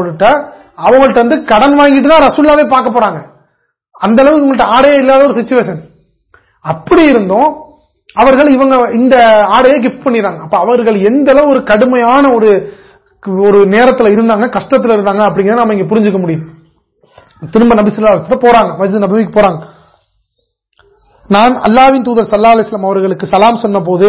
அவங்கள்ட்ட வந்து கடன் வாங்கிட்டு தான் ரசுல்லாவே பார்க்க போறாங்க. அந்த அளவுக்கு உங்கள்ட்ட ஆடையே இல்லாத ஒரு சுச்சுவேஷன் அப்படி இருந்தும் அவர்கள் இவங்க இந்த ஆடையை கிஃப்ட் பண்ணிடுறாங்க. அப்ப அவர்கள் எந்த அளவு ஒரு கடுமையான ஒரு ஒரு நேரத்துல இருந்தாங்க கஷ்டத்துல இருந்தாங்க அப்படிங்கறத நம்ம இங்க புரிஞ்சுக்க முடியும் திரும்ப நபிசுல்லா போறாங்க மஜித் நபிக்கு போறாங்க. நான் அல்லாவின் தூதர் சல்லா அலிஸ்லாம் அவர்களுக்கு சலாம் சொன்ன போது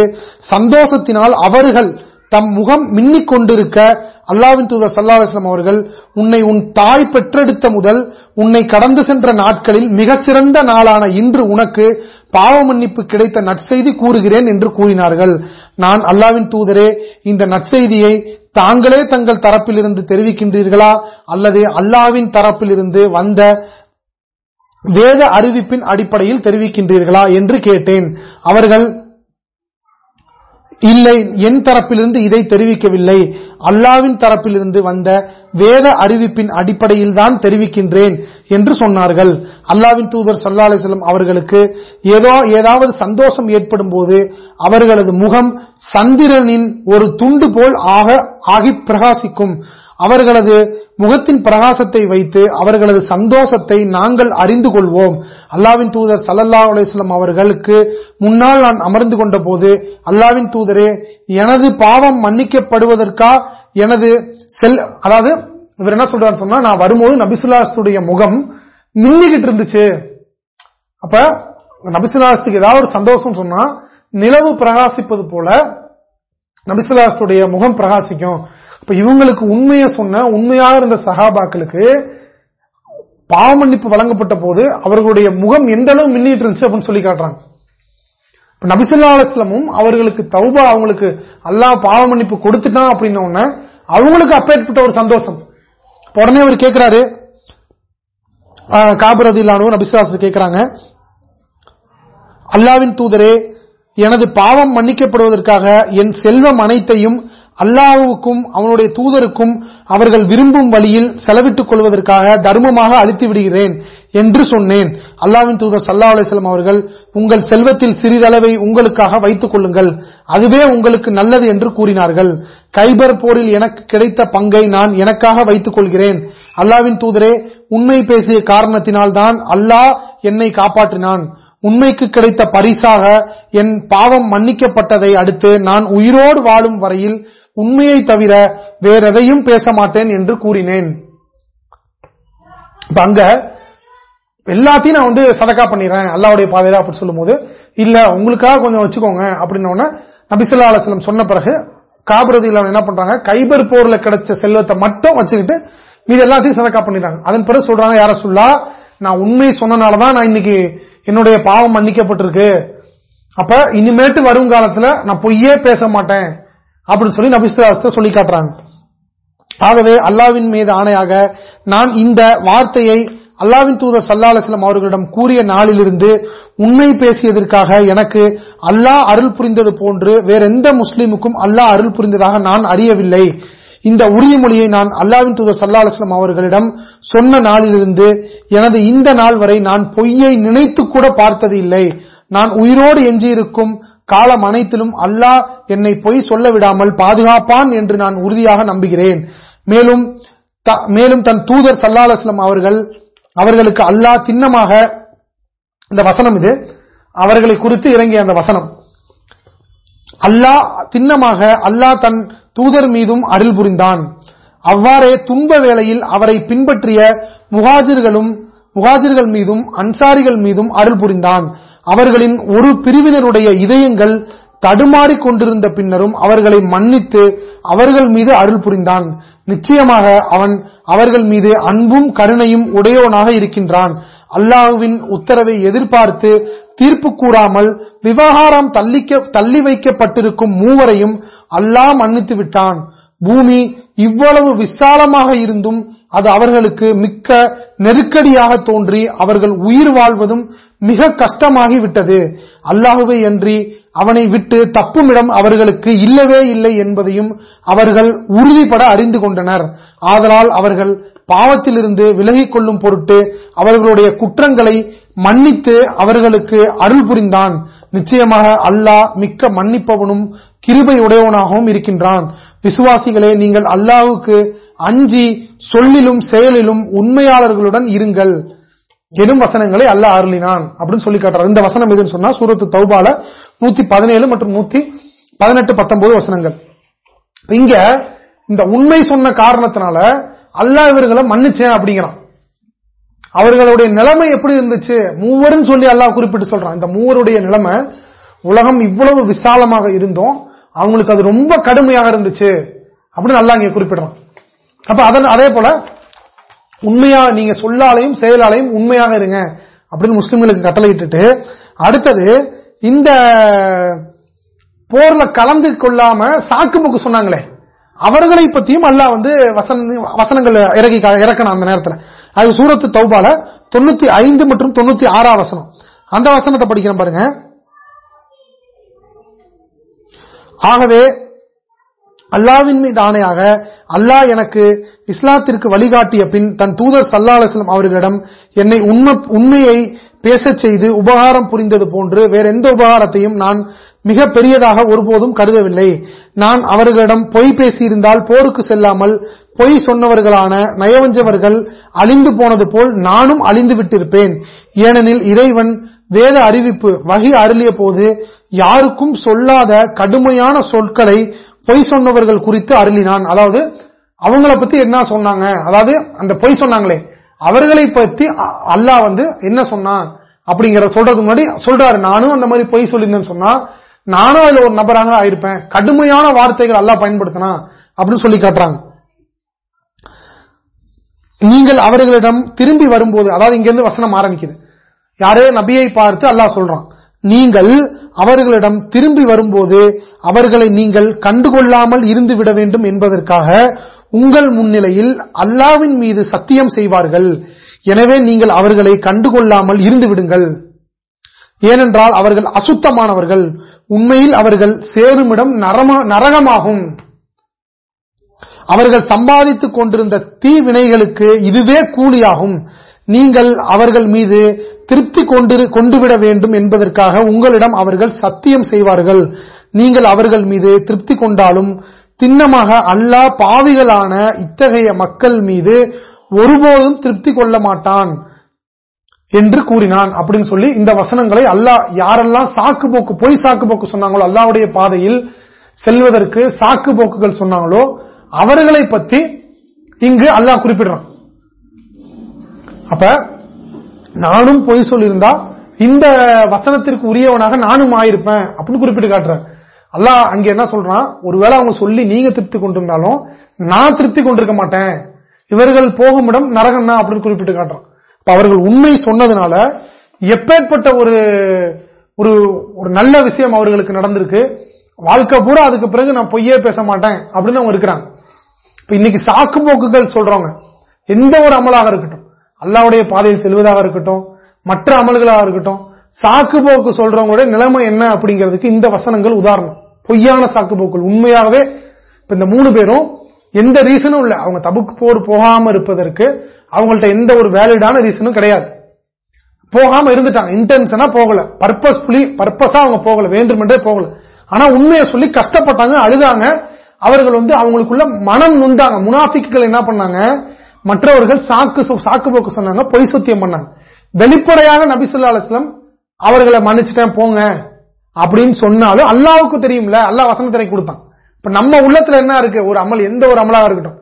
சந்தோஷத்தினால் அவர்கள் தம் முகம் மின்னிக் கொண்டிருக்க அல்லாவின் தூதர் சல்லா அலிஸ்லாம் அவர்கள் உன்னை உன் தாய் பெற்றெடுத்த முதல் உன்னை கடந்து சென்ற நாட்களில் மிக சிறந்த நாளான இன்று உனக்கு பாவ மன்னிப்பு கிடைத்த நற்செய்தி கூறுகிறேன் என்று கூறினார்கள். நான் அல்லாவின் தூதரே இந்த நற்செய்தியை தாங்களே தங்கள் தரப்பிலிருந்து தெரிவிக்கின்றீர்களா? அல்லது அல்லாவின் தரப்பிலிருந்து வந்த வேத அறிவிப்பின் அடிப்படையில் தெரிவிக்கின்றீர்களா என்று கேட்டேன். அவர்கள் இல்லை என் தரப்பிலிருந்து இதை தெரிவிக்கவில்லை. அல்லாவின் தரப்பிலிருந்து வந்த வேத அறிவிப்பின் அடிப்படையில் தான் தெரிவிக்கின்றேன் என்று சொன்னார்கள். அல்லாவின் தூதர் சல்லா அலிஸ்லம் அவர்களுக்கு ஏதோ ஏதாவது சந்தோஷம் ஏற்படும் போது அவர்களது முகம் சந்திரனின் ஒரு துண்டு போல் ஆக ஆகி பிரகாசிக்கும். அவர்களது முகத்தின் பிரகாசத்தை வைத்து அவர்களது சந்தோஷத்தை நாங்கள் அறிந்து கொள்வோம். அல்லாவின் தூதர் சல்லல்லா அலிஸ்லாம் அவர்களுக்கு முன்னால் நான் அமர்ந்து கொண்ட போது அல்லாவின் தூதரே எனது பாவம் மன்னிக்கப்படுவதற்கா? எனது செல் அதாவது இவர் என்ன சொல்றாரு சொன்னா நான் வரும்போது நபிசுல்லாஸ்துடைய முகம் மின்னிக்கிட்டு இருந்துச்சு. அப்ப நபிசுல்லாஸ்துக்கு ஏதாவது ஒரு சந்தோஷம் சொன்னா நிலவு பிரகாசிப்பது போல நபிசுல்லாஸ்துடைய முகம் பிரகாசிக்கும். இப்ப இவங்களுக்கு உண்மையை சொன்ன உண்மையாக இருந்த சகாபாக்களுக்கு பாவமன்னிப்பு வழங்கப்பட்ட போது அவர்களுடைய முகம் எந்த அளவு மின்னிட்டு இருந்துச்சு அப்படின்னு சொல்லி காட்டுறாங்க. இப்ப நபிசுல்லா அலுவலமும் அவர்களுக்கு தௌபா அவங்களுக்கு அல்லாஹ் பாவ மன்னிப்பு கொடுத்துட்டான் அப்படின்ன அவங்களுக்கு அப்பேற்பட்ட ஒரு சந்தோஷம். உடனே அவர் கேட்கிறாரு காபரதி இல்லானோ நபிசுலாசர் கேட்கிறாங்க அல்லாவின் தூதரே எனது பாவம் மன்னிக்கப்படுவதற்காக என் செல்வம் அனைத்தையும் அல்லாஹுக்கும் அவனுடைய தூதருக்கும் அவர்கள் விரும்பும் வழியில் செலவிட்டுக் கொள்வதற்காக தர்மமாக அழித்து விடுகிறேன் என்று சொன்னேன். அல்லாவின் தூதர் சல்லா அலிஸ்லாம் அவர்கள் உங்கள் செல்வத்தில் சிறிதளவை உங்களுக்காக வைத்துக் கொள்ளுங்கள். அதுவே உங்களுக்கு நல்லது என்று கூறினார்கள். கைபர் போரில் எனக்கு கிடைத்த பங்கை நான் எனக்காக வைத்துக் கொள்கிறேன். அல்லாவின் தூதரே உண்மை பேசிய காரணத்தினால் தான் அல்லாஹ் என்னை காப்பாற்றினான். உண்மைக்கு கிடைத்த பரிசாக என் பாவம் மன்னிக்கப்பட்டதை அடுத்து நான் உயிரோடு வாழும் வரையில் உண்மையை தவிர வேறெதையும் பேச மாட்டேன் என்று கூறினேன். அங்க எல்லாத்தையும் நான் வந்து சதக்கா பண்ணிடுறேன். அல்லாவுடைய பாதையில அப்படின்னு சொல்லும் போது இல்ல உங்களுக்காக கொஞ்சம் வச்சுக்கோங்க. அப்படின்னு நபிசுல்லா அலுவலம் சொன்ன பிறகு காபிரதி என்ன பண்றாங்க? கைபர் போர்ல கிடைச்ச செல்வத்தை மட்டும் வச்சுக்கிட்டு மீது எல்லாத்தையும் சதக்கா பண்ணிடுறாங்க. அதன் பிறகு சொல்றாங்க யார சொல்லா நான் உண்மை சொன்னனாலதான் நான் இன்னைக்கு என்னுடைய பாவம் மன்னிக்கப்பட்டிருக்கு. அப்ப இனிமேட்டு வரும் காலத்துல நான் பொய்யே பேச மாட்டேன். அப்படின்னு சொல்லி நபிசுலாசத்தை சொல்லி காட்டுறாங்க. ஆகவே அல்லாவின் மீது ஆணையாக நான் இந்த வார்த்தையை அல்லாவின் தூதர் சல்லா அவர்களிடம் கூறிய நாளிலிருந்து உண்மை பேசியதற்காக எனக்கு அல்லாஹ் அருள் புரிந்தது போன்று வேற எந்த முஸ்லீமுக்கும் அல்லாஹ் அருள் புரிந்ததாக நான் அறியவில்லை. இந்த உறுதிமொழியை நான் அல்லாவின் தூதர் சல்லா அவர்களிடம் சொன்ன நாளிலிருந்து எனது இந்த நாள் வரை நான் பொய்யை நினைத்து கூட பார்த்தது இல்லை. நான் உயிரோடு எஞ்சியிருக்கும் காலம் அனைத்திலும் அல்லாஹ் என்னை பொய் சொல்ல விடாமல் பாதுகாப்பான் என்று நான் உறுதியாக நம்புகிறேன். மேலும் மேலும் தன் தூதர் சல்லா அலுவலம் அவர்கள் அவர்களுக்கு அல்லாஹ் திண்ணமாக இந்த வசனம் இது. அவர்களை குறித்து இறங்கிய அந்த வசனம். அல்லாஹ் திண்ணமாக அல்லாஹ் தன் தூதர் மீதும் அருள் புரிந்தான். அவ்வாறே துன்ப வேளையில் அவரை பின்பற்றிய முகாஜிர்களும் முகாஜிர்கள் மீதும் அன்சாரிகள் மீதும் அருள் புரிந்தான். அவர்களின் ஒரு பிரிவினருடைய இதயங்கள் தடுமாறிக் கொண்டிருந்த பின்னரும் அவர்களை மன்னித்து அவர்கள் மீது அருள் புரிந்தான். நிச்சயமாக அவன் அவர்கள் மீது அன்பும் கருணையும் உடையவனாக இருக்கின்றான். அல்லாஹுவின் உத்தரவை எதிர்பார்த்து தீர்ப்பு கூறாமல் விவகாரம் தள்ளி வைக்கப்பட்டிருக்கும் மூவரையும் அல்லாஹ் மன்னித்து விட்டான். பூமி இவ்வளவு விசாலமாக இருந்தும் அது அவர்களுக்கு மிக்க நெருக்கடியாக தோன்றி அவர்கள் உயிர் வாழ்வதும் மிக கஷ்டமாகி விட்டது அல்லாஹுவை அன்றி அவனை விட்டு தப்புமிடம் அவர்களுக்கு இல்லவே இல்லை என்பதையும் அவர்கள் உறுதிப்பட அறிந்து கொண்டனர். ஆதலால் அவர்கள் பாவத்திலிருந்து விலகிக் கொள்ளும் பொருட்டு அவர்களுடைய குற்றங்களை மன்னித்து அவர்களுக்கு அருள் புரிந்தான். நிச்சயமாக அல்லாஹ் மிக்க மன்னிப்பவனும் கிருபை உடையவனாகவும் இருக்கின்றான். விசுவாசிகளே நீங்கள் அல்லாஹுக்கு அஞ்சி சொல்லிலும் செயலிலும் உண்மையாளர்களுடன் இருங்கள். எனும் வசனங்களை அல்ல அருளினான் அப்படின்னு சொல்லி காட்டுறார். இந்த வசனம் எதுன்னு சொன்னா சூரத்து தௌபால நூத்தி பதினேழு மற்றும் நூத்தி பதினெட்டு பத்தொன்பது வசனங்கள். இங்க இந்த உண்மை சொன்ன காரணத்தினால அல்லா இவர்களை மன்னிச்சேன் அப்படிங்கிறான். அவர்களுடைய நிலைமை எப்படி இருந்துச்சு? மூவரும் சொல்லி அல்லாஹ் குறிப்பிட்டு சொல்றான். இந்த மூவருடைய நிலைமை உலகம் இவ்வளவு விசாலமாக இருந்தோம் அவங்களுக்கு அது ரொம்ப கடுமையாக இருந்துச்சு அப்படின்னு நல்லா இங்க குறிப்பிடுறான். அப்ப அதன் அதே போல உண்மையா நீங்க சொல்லாலையும் செயலாலையும் உண்மையாக இருங்க அப்படின்னு முஸ்லிம்களுக்கு கட்டளையிட்டு அடுத்தது இந்த போர்ல கலந்து கொள்ளாம சாக்கு சொன்னாங்களே அவர்களை பத்தியும் அல்ல வந்து வசனங்கள் இறக்கி இறக்கணும் அந்த நேரத்தில். அது சூரத்து தௌபால தொண்ணூத்தி ஐந்து மற்றும் தொண்ணூத்தி ஆறாம் வசனம். அந்த வசனத்தை படிக்கிறேன் பாருங்க. ஆகவே அல்லாவின் மீது ஆணையாக அல்லாஹ் எனக்கு இஸ்லாத்திற்கு வழிகாட்டிய பின் தன் தூதர் சல்லா அலுவலம் அவர்களிடம் என்னை உண்மையை பேசச் செய்து உபகாரம் புரிந்தது போன்று வேற எந்த உபகாரத்தையும் நான் மிக பெரியதாக ஒருபோதும் கருதவில்லை. நான் அவர்களிடம் பொய் பேசியிருந்தால் போருக்கு செல்லாமல் பொய் சொன்னவர்களான நயவஞ்சவர்கள் அழிந்து போனது போல் நானும் அழிந்து விட்டிருப்பேன். ஏனெனில் இறைவன் வேத அறிவிப்பு வகி அருளிய போது யாருக்கும் சொல்லாத கடுமையான சொற்களை பொய் சொன்னவர்கள் குறித்து அருளினான். அதாவது அவங்கள பத்தி என்ன சொன்னாங்க? அதாவது அந்த பொய் சொன்னாங்களே அவர்களை பத்தி அல்லாஹ் வந்து என்ன சொன்னான்? அப்படிங்கிற சொல்றதுக்கு முன்னாடி சொல்றாரு. நானும் அந்த மாதிரி பொய் சொல்லியிருந்தேன்னு சொன்னா நானும் அதுல ஒரு நபராக ஆயிருப்பேன். கடுமையான வார்த்தைகள் அல்லா பயன்படுத்தினா அப்படின்னு சொல்லி காட்டுறாங்க. நீங்கள் அவர்களிடம் திரும்பி வரும்போது அதாவது இங்கிருந்து வசனம் ஆரம்பிக்குது. யாரே நபியை பார்த்து அல்லாஹ் சொல்றான். நீங்கள் அவர்களிடம் திரும்பி வரும்போது அவர்களை நீங்கள் கண்டுகொள்ளாமல் இருந்து விட வேண்டும் என்பதற்காக உங்கள் முன்னிலையில் அல்லாவின் மீது சத்தியம் செய்வார்கள். எனவே நீங்கள் அவர்களை கண்டுகொள்ளாமல் இருந்துவிடுங்கள். ஏனென்றால் அவர்கள் அசுத்தமானவர்கள். உண்மையில் அவர்கள் சேருமிடம் நரகமாகும். அவர்கள் சம்பாதித்துக் கொண்டிருந்த தீ வினைகளுக்கு இதுவே கூலியாகும். நீங்கள் அவர்கள் மீது திருப்தி கொண்டு கொண்டுவிட வேண்டும் என்பதற்காக உங்களிடம் அவர்கள் சத்தியம் செய்வார்கள். நீங்கள் அவர்கள் மீது திருப்தி கொண்டாலும் திண்ணமாக அல்லாஹ் பாவிகளான இத்தகைய மக்கள் மீது ஒருபோதும் திருப்தி கொள்ள மாட்டான் என்று கூறினான் அப்படின்னு சொல்லி இந்த வசனங்களை அல்லாஹ் யாரெல்லாம் சாக்கு போக்கு பொய் சாக்கு போக்கு சொன்னாங்களோ அல்லாவுடைய பாதையில் செல்வதற்கு சாக்கு போக்குகள் சொன்னாங்களோ அவர்களை பத்தி இங்கு அல்லாஹ் குறிப்பிடுறான். அப்ப நானும் பொய் சொல்லியிருந்தா இந்த வசனத்திற்கு உரியவனாக நானும் ஆயிருப்பேன் அப்படின்னு குறிப்பிட்டு காட்டுறேன் அல்லாஹ் அங்க என்ன சொல்றான்? ஒருவேளை அவங்க சொல்லி நீங்க திருப்தி கொண்டிருந்தாலும் நான் திருப்தி கொண்டிருக்க மாட்டேன். இவர்கள் போகும் இடம் நரகம் தான் அப்படின்னு குறிப்பிட்டு காட்டுறான். அவர்கள் உண்மை சொன்னதுனால எப்பேற்பட்ட ஒரு ஒரு ஒரு நல்ல விஷயம் அவர்களுக்கு நடந்திருக்கு. வாழ்க்கை பூரா அதுக்கு பிறகு நான் பொய்யே பேச மாட்டேன் அப்படின்னு அவங்க இருக்கிறாங்க. இப்ப இன்னைக்கு சாக்கு போக்குகள் சொல்றவங்க எந்த ஒரு அமலாக இருக்கட்டும் அல்லாவுடைய பாதையில் செல்வதாக இருக்கட்டும் மற்ற அமல்களாக இருக்கட்டும் சாக்கு போக்கு சொல்றவங்களுடைய நிலைமை என்ன அப்படிங்கிறதுக்கு இந்த வசனங்கள் உதாரணம். பொய்யான சாக்கு போக்குகள். உண்மையாகவே இப்ப இந்த மூணு பேரும் எந்த ரீசனும் இல்ல. அவங்க தபுக்கு போர் போகாம இருப்பதற்கு அவங்கள்ட்ட எந்த ஒரு வேலிடான ரீசனும் கிடையாது. போகாம இருந்துட்டாங்க. இன்டென்ஷனா போகல. பர்பஸ்ஃபுல்லி பர்பஸா அவங்க போகல. வேண்டுமென்றே போகல. ஆனா உண்மையை சொல்லி கஷ்டப்பட்டாங்க அழுதாங்க. அவர்கள் வந்து அவங்களுக்குள்ள மனம் நொந்தாங்க. முனாஃபிக்குகள் என்ன பண்ணாங்க? மற்றவர்கள் சாக்கு சாக்கு போக்கு சொன்னாங்க பொய் சத்தியம் பண்ணாங்க. வெளிப்படையாக நபிசுல்லா அலுவலம் அவர்களை மன்னிச்சுட்டேன் போங்க. அப்படின்னு சொன்னாலும் அல்லாவுக்கு தெரியும்ல அல்லா வசனத்தினை கொடுத்தான். இப்ப நம்ம உள்ளத்துல என்ன இருக்கு? ஒரு அமல் எந்த ஒரு அமலாக இருக்கட்டும்.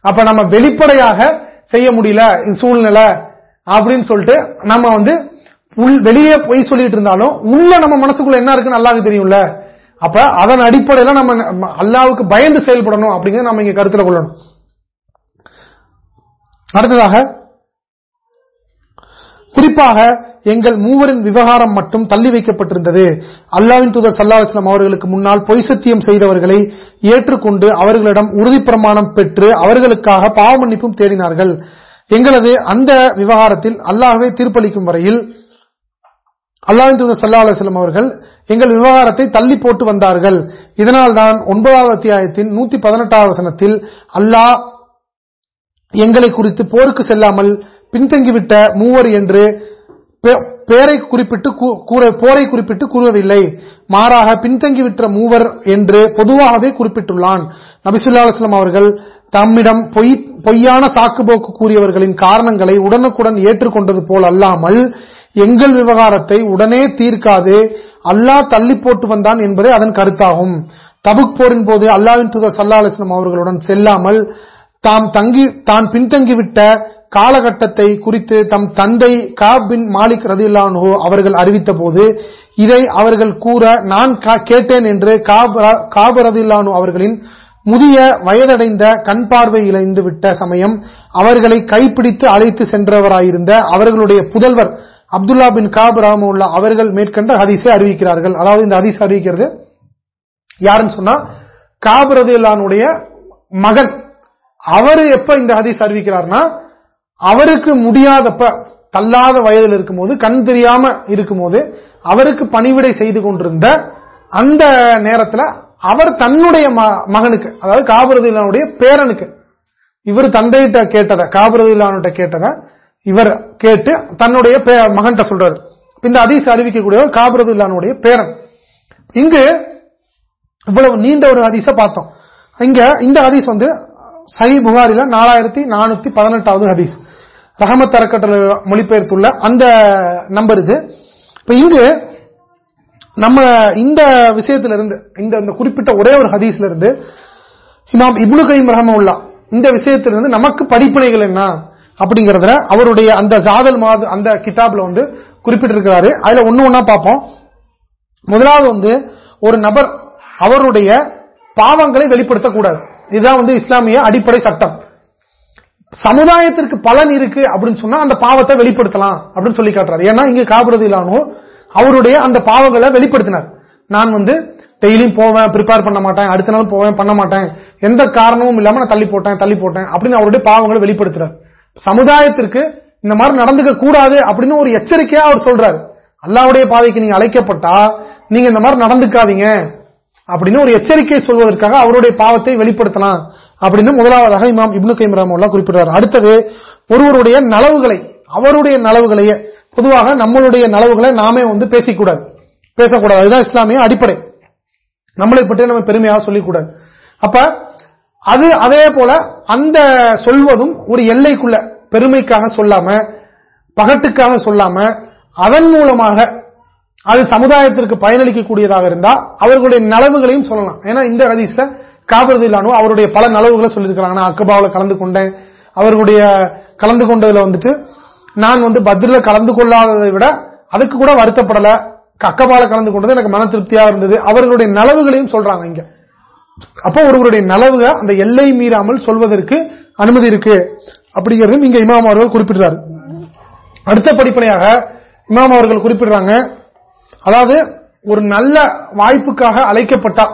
அப்ப நம்ம வெளிப்படையாக செய்ய முடியல சூழ்நிலை அப்படின்னு சொல்லிட்டு நம்ம வந்து வெளியே போய் சொல்லிட்டு இருந்தாலும் உள்ள நம்ம மனசுக்குள்ள என்ன இருக்குன்னு அல்லாவுக்கு தெரியும்ல. அப்ப அதன் அடிப்படையில நம்ம அல்லாவுக்கு பயந்து செயல்படணும் அப்படிங்கறத நம்ம இங்க கருத்துல கொள்ளணும். அடுத்ததாக குறிப்பாக எங்கள் மூவரின் விவகாரம் மட்டும் தள்ளி வைக்கப்பட்டிருந்தது. அல்லாவின் தூதர் சல்லாஹம் அவர்களுக்கு முன்னால் பொய் சத்தியம் செய்தவர்களை ஏற்றுக்கொண்டு அவர்களிடம் உறுதி பிரமாணம் பெற்று அவர்களுக்காக பாவ மன்னிப்பும் தேடினார்கள். எங்களது அந்த விவகாரத்தில் அல்லாஹவே தீர்ப்பளிக்கும் வரையில் அல்லாவின் தூதர் சல்லா அலுவலம் அவர்கள் எங்கள் விவகாரத்தை தள்ளி போட்டு வந்தார்கள். இதனால்தான் ஒன்பதாவது அத்தியாயத்தின் நூத்தி பதினெட்டாவது வசனத்தில் அல்லாஹ் எங்களை குறித்து போருக்கு செல்லாமல் பின்தங்கிவிட்ட மூவர் என்று பேரை குறிப்பிட்டு போரை குறிப்பிட்டு கூறவில்லை மாறாக பின்தங்கிவிட்ட மூவர் என்று பொதுவாகவே குறிப்பிட்டுள்ளான். நபிசுல்லா அலுவலாம் அவர்கள் தம்மிடம் பொய்யான சாக்குபோக்கு கூறியவர்களின் காரணங்களை உடனுக்குடன் ஏற்றுக்கொண்டது போல் அல்லாமல் எங்கள் விவகாரத்தை உடனே தீர்க்காது. அல்லாஹ் தள்ளி போட்டு வந்தான் என்பதே அதன் கருத்தாகும். தபுக் போரின் போது அல்லாவின் தூதர் சல்லா அலிஸ்லாம் அவர்களுடன் செல்லாமல் தாம் தங்கி தான் பின்தங்கிவிட்ட காலகட்டத்தை குறித்து தம் தந்தை கா பின் மாலிக் ரதில்லானோ அவர்கள் அறிவித்த போது இதை அவர்கள் கூற நான் கேட்டேன் என்று காப் ரதில்லானோ அவர்களின் முதிய வயதடைந்த கண் பார்வை இழந்து விட்ட சமயம் அவர்களை கைப்பிடித்து அழைத்து சென்றவராயிருந்த அவர்களுடைய புதல்வர் அப்துல்லா பின் காப் ரஹமுல்லா அவர்கள் மேற்கண்ட ஹதீஸை அறிவிக்கிறார்கள். அதாவது இந்த ஹதீஸ் அறிவிக்கிறது யாருன்னு சொன்னா காப் ரதியுல்லானுடைய மகன். அவரு எப்ப இந்த ஹதீஸ் அறிவிக்கிறார்னா அவருக்கு முடியாதப்ப தள்ளாத வயதில் இருக்கும்போது கண் தெரியாம இருக்கும்போது அவருக்கு பணிவிடை செய்து கொண்டிருந்த அந்த நேரத்தில் அவர் தன்னுடைய மகனுக்கு அதாவது காபரதிலானுடைய பேரனுக்கு இவர் தந்தையிட்ட கேட்டதை காபரதிலானுட்ட கேட்டதை இவர் கேட்டு தன்னுடைய மகன்கிட்ட சொல்றாரு. இந்த அதிச அறிவிக்கக்கூடியவர் காபரதுல்லானுடைய பேரன். இங்கு இவ்வளவு நீண்ட ஒரு அதிச பார்த்தோம். இங்க இந்த ஹதீஸ் வந்து சஹி புகாரில நாலாயிரத்தி நானூத்தி பதினெட்டாவது ஹதீஸ். ரஹமத் அறக்கட்டளை மொழிபெயர்த்துள்ள அந்த நம்பர் இது. இப்ப இங்கு நம்ம இந்த விஷயத்திலிருந்து இந்த இந்த குறிப்பிட்ட ஒரே ஒரு ஹதீஸ்ல இருந்து இமாம் இப்னு கைம் ரஹமுல்லா இந்த விஷயத்திலிருந்து நமக்கு படிப்பினைகள் என்ன அப்படிங்கறதுல அவருடைய அந்த ஜாதல் மாது அந்த கிதாப்ல வந்து குறிப்பிட்டிருக்கிறாரு. அதுல ஒன்னு ஒன்னா பார்ப்போம். முதலாவது வந்து ஒரு நபர் அவருடைய பாவங்களை வெளிப்படுத்தக்கூடாது. இதுதான் வந்து இஸ்லாமிய அடிப்படை சட்டம். சமுதாயத்திற்கு பலன் இருக்கு அப்படின்னு சொன்னா அந்த பாவத்தை வெளிப்படுத்தலாம் அப்படின்னு சொல்லி காட்டுறாரு. ஏன்னா இங்க காபுரதிலானோ அவருடைய அந்த பாவங்களை வெளிப்படுத்தினார். நான் வந்து டெய்லியும் போவேன் ப்ரிப்பேர் பண்ண மாட்டேன் அடுத்த நாள் போவேன் பண்ண மாட்டேன். எந்த காரணமும் இல்லாம நான் தள்ளி போட்டேன் தள்ளி போட்டேன் அப்படின்னு அவருடைய பாவங்களை வெளிப்படுத்துறாரு. சமுதாயத்திற்கு இந்த மாதிரி நடந்துக்க கூடாது அப்படின்னு ஒரு எச்சரிக்கையா அவர் சொல்றாரு. அல்லாவுடைய பாதைக்கு நீங்க அழைக்கப்பட்டா நீங்க இந்த மாதிரி நடந்துக்காதீங்க. அப்படின்னு ஒரு எச்சரிக்கை சொல்வதற்காக அவருடைய பாவத்தை வெளிப்படுத்தலாம் அப்படின்னு முதலாவதாக இமாம் இப்னு கைம் ரஹமுல்லா குறிப்பிடுறார். அடுத்தது ஒருவருடைய நலவுகளை அவருடைய நலவுகளையே பொதுவாக நம்மளுடைய நலவுகளை நாமே வந்து பேசிக்கூடாது. பேசக்கூடாது. அதுதான் இஸ்லாமிய அடிப்படை. நம்மளை பற்றி நம்ம பெருமையாக சொல்லிக்கூடாது. அப்ப அது அதே போல அந்த சொல்வதும் ஒரு எல்லைக்குள்ள பெருமைக்காக சொல்லாம பகட்டுக்காக சொல்லாம அதன் மூலமாக அது சமுதாயத்திற்கு பயனளிக்கக்கூடியதாக இருந்தா அவர்களுடைய நலவுகளையும் சொல்லலாம். ஏன்னா இந்த ஹதீஸ்ல காபிரதில்லானோ அவருடைய பல நலவுகளை சொல்லியிருக்கிறாங்க. நான் அக்கபாவில் கலந்து கொண்டேன். அவர்களுடைய கலந்து கொண்டதுல வந்துட்டு நான் வந்து பத்ரில கலந்து கொள்ளாததை விட அதுக்கு கூட வருத்தப்படல. அக்கபால கலந்து கொண்டது எனக்கு மன திருப்தியா இருந்தது. அவர்களுடைய நலவுகளையும் சொல்றாங்க இங்க. அப்போ ஒருவருடைய நலவுக அந்த எல்லை மீறாமல் சொல்வதற்கு அனுமதி இருக்கு. அப்படிங்கிறதும் இங்க இமாம் அவர்கள் குறிப்பிடுறாரு. அடுத்த படிப்படையாக இமாம் அவர்கள் குறிப்பிடுறாங்க. அதாவது ஒரு நல்ல வாய்ப்புக்காக அழைக்கப்பட்டா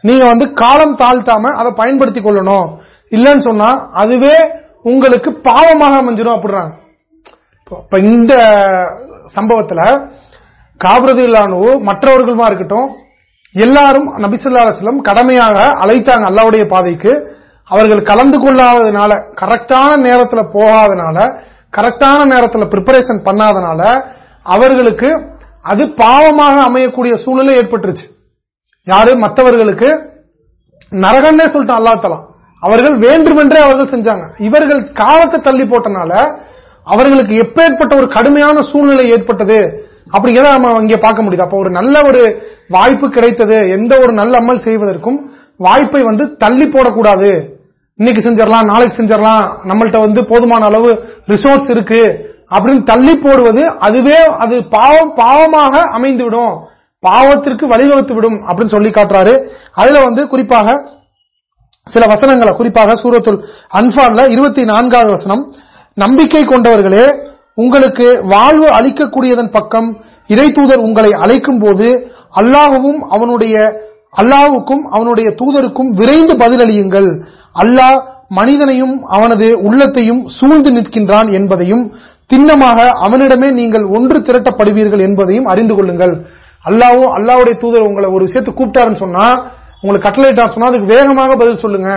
நீங்க வந்து காலம் தாழ்த்தாம அதை பயன்படுத்திக் கொள்ளணும். இல்லைன்னு சொன்னா அதுவே உங்களுக்கு பாவமாக அமைஞ்சிடும் அப்படிறாங்க இப்ப இந்த சம்பவத்துல காபிரது மற்றவர்களுமா இருக்கட்டும் எல்லாரும் நபிசுல்லா அலுவலம் கடமையாக அழைத்தாங்க அல்லாவுடைய பாதைக்கு. அவர்கள் கலந்து கொள்ளாததுனால கரெக்டான நேரத்தில் போகாதனால கரெக்டான நேரத்தில் பிரிப்பரேஷன் பண்ணாதனால அவர்களுக்கு அது பாவமாக அமையக்கூடிய சூழ்நிலை ஏற்பட்டுருச்சு. யாரு? மற்றவர்களுக்கு நரகன்னே சொல்லிட்டு அல்லா அவர்கள் வேண்டுமென்றே அவர்கள் செஞ்சாங்க. இவர்கள் காலத்தை தள்ளி போட்டனால அவர்களுக்கு எப்பேற்பட்ட ஒரு கடுமையான சூழ்நிலை ஏற்பட்டது. அப்படிங்கிறத நம்ம இங்கே பார்க்க முடியுது? அப்ப ஒரு நல்ல ஒரு வாய்ப்பு கிடைத்தது. எந்த ஒரு நல்ல அமல் செய்வதற்கும் வாய்ப்பை வந்து தள்ளி போடக்கூடாது. இன்னைக்கு செஞ்சிடலாம் நாளைக்கு செஞ்சிடலாம். நம்மள்ட்ட வந்து போதுமான அளவு ரிசோர்ஸ் இருக்கு. அப்படின்னு தள்ளி போடுவது அதுவே அது பாவம் பாவமாக அமைந்து விடும் பாவத்திற்கு வழிவகுத்து விடும் அப்படின்னு சொல்லி காட்டுறாரு. அதுல வந்து குறிப்பாக சில வசனங்களை குறிப்பாக சூரத்துல் அன்பான்ல இருபத்தி நான்காவது வசனம் நம்பிக்கை கொண்டவர்களே உங்களுக்கு வாழ்வு அளிக்கக்கூடியதன் பக்கம் இறை தூதர் உங்களை அழைக்கும் போது அல்லாஹவும் அவனுடைய அல்லாவுக்கும் அவனுடைய தூதருக்கும் விரைந்து பதிலளியுங்கள். அல்லாஹ் மனிதனையும் அவனது உள்ளத்தையும் சூழ்ந்து நிற்கின்றான் என்பதையும் திண்ணமாக அவனிடமே நீங்கள் ஒன்று திரட்டப்படுவீர்கள் என்பதையும் அறிந்து கொள்ளுங்கள். அல்லாவும் அல்லாவுடைய தூதர் உங்களை ஒரு விஷயத்தை கூப்பிட்டாருன்னு சொன்னா உங்களுக்கு கட்டளைட்டார் சொன்னா அதுக்கு வேகமாக பதில் சொல்லுங்க.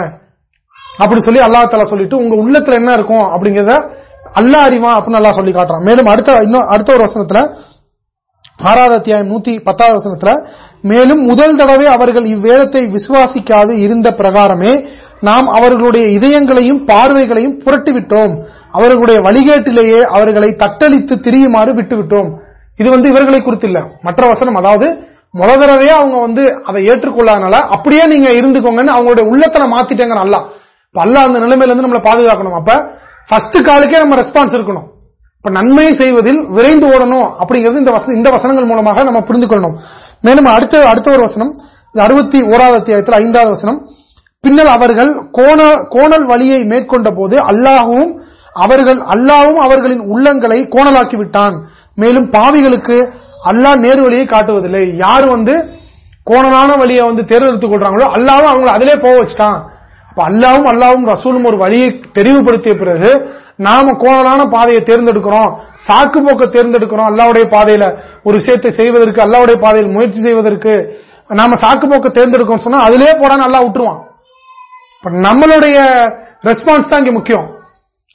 அப்படி சொல்லி அல்லா தலா சொல்லிட்டு உங்க உள்ளத்துல என்ன இருக்கும் அப்படிங்கறத அல்லா அறிவா அப்படின்னு நல்லா சொல்லி காட்டுறான். மேலும் அடுத்த இன்னும் அடுத்த ஒரு வசனத்துல ஆறாவது அத்தியாயம் நூத்தி பத்தாவது வசனத்துல மேலும் முதல் தடவை அவர்கள் இவ்வேதத்தை விசுவாசிக்காது இருந்த பிரகாரமே நாம் அவர்களுடைய இதயங்களையும் பார்வைகளையும் புரட்டிவிட்டோம். அவர்களுடைய வழிகேட்டிலேயே அவர்களை தட்டளித்து திரியுமாறு விட்டுவிட்டோம். இது வந்து இவர்களை குறித்து இல்ல மற்ற வசனம் அதாவது முத தடவையே அவங்க வந்து அதை ஏற்றுக்கொள்ளாதனால அப்படியே நீங்க இருந்துக்கோங்கன்னு அவங்களுடைய உள்ளத்தனை மாத்திட்டேங்கிற அல்ல அல்ல அந்த நிலைமையில இருந்து நம்மளை பாதுகாக்கணும். அப்ப ஃபர்ஸ்ட் காலுக்கே நம்ம ரெஸ்பான்ஸ் இருக்கணும். இப்ப நன்மையை செய்வதில் விரைந்து ஓடணும் அப்படிங்கிறது இந்த இந்த வசனங்கள் மூலமாக நம்ம புரிந்து கொள்ளணும். மேலும் அடுத்த அடுத்த ஒரு வசனம் அறுபத்தி ஓராவது அத்தியாயத்தில் ஐந்தாவது வசனம். பின்னர் அவர்கள் கோணல் வழியை மேற்கொண்ட போது அல்லாஹும் அவர்கள் அல்லாவும் அவர்களின் உள்ளங்களை கோணலாக்கி விட்டான் மேலும் பாவிகளுக்கு அல்லாஹ் நேர் வழியை காட்டுவதில்லை. யார் வந்து கோணலான வழியை வந்து தேர்ந்தெடுத்துக் கொள்றாங்களோ அல்லாவும் அவங்களை அதிலே போக வச்சுட்டான். அப்ப அல்லாவும் அல்லாவும் ரசூலும் ஒரு வழியை தெரிவுபடுத்திய பிறகு நாம கோணலான பாதையை தேர்ந்தெடுக்கிறோம். சாக்கு போக்க தேர்ந்தெடுக்கிறோம் அல்லாவுடைய பாதையில. ஒரு விஷயத்தை செய்வதற்கு அல்லாவுடைய பாதையில் முயற்சி செய்வதற்கு நாம சாக்கு போக்க தேர்ந்தெடுக்கணும் சொன்னா அதிலே போறான்னு நல்லா விட்டுருவான். இப்ப நம்மளுடைய ரெஸ்பான்ஸ் தான் இங்க முக்கியம்.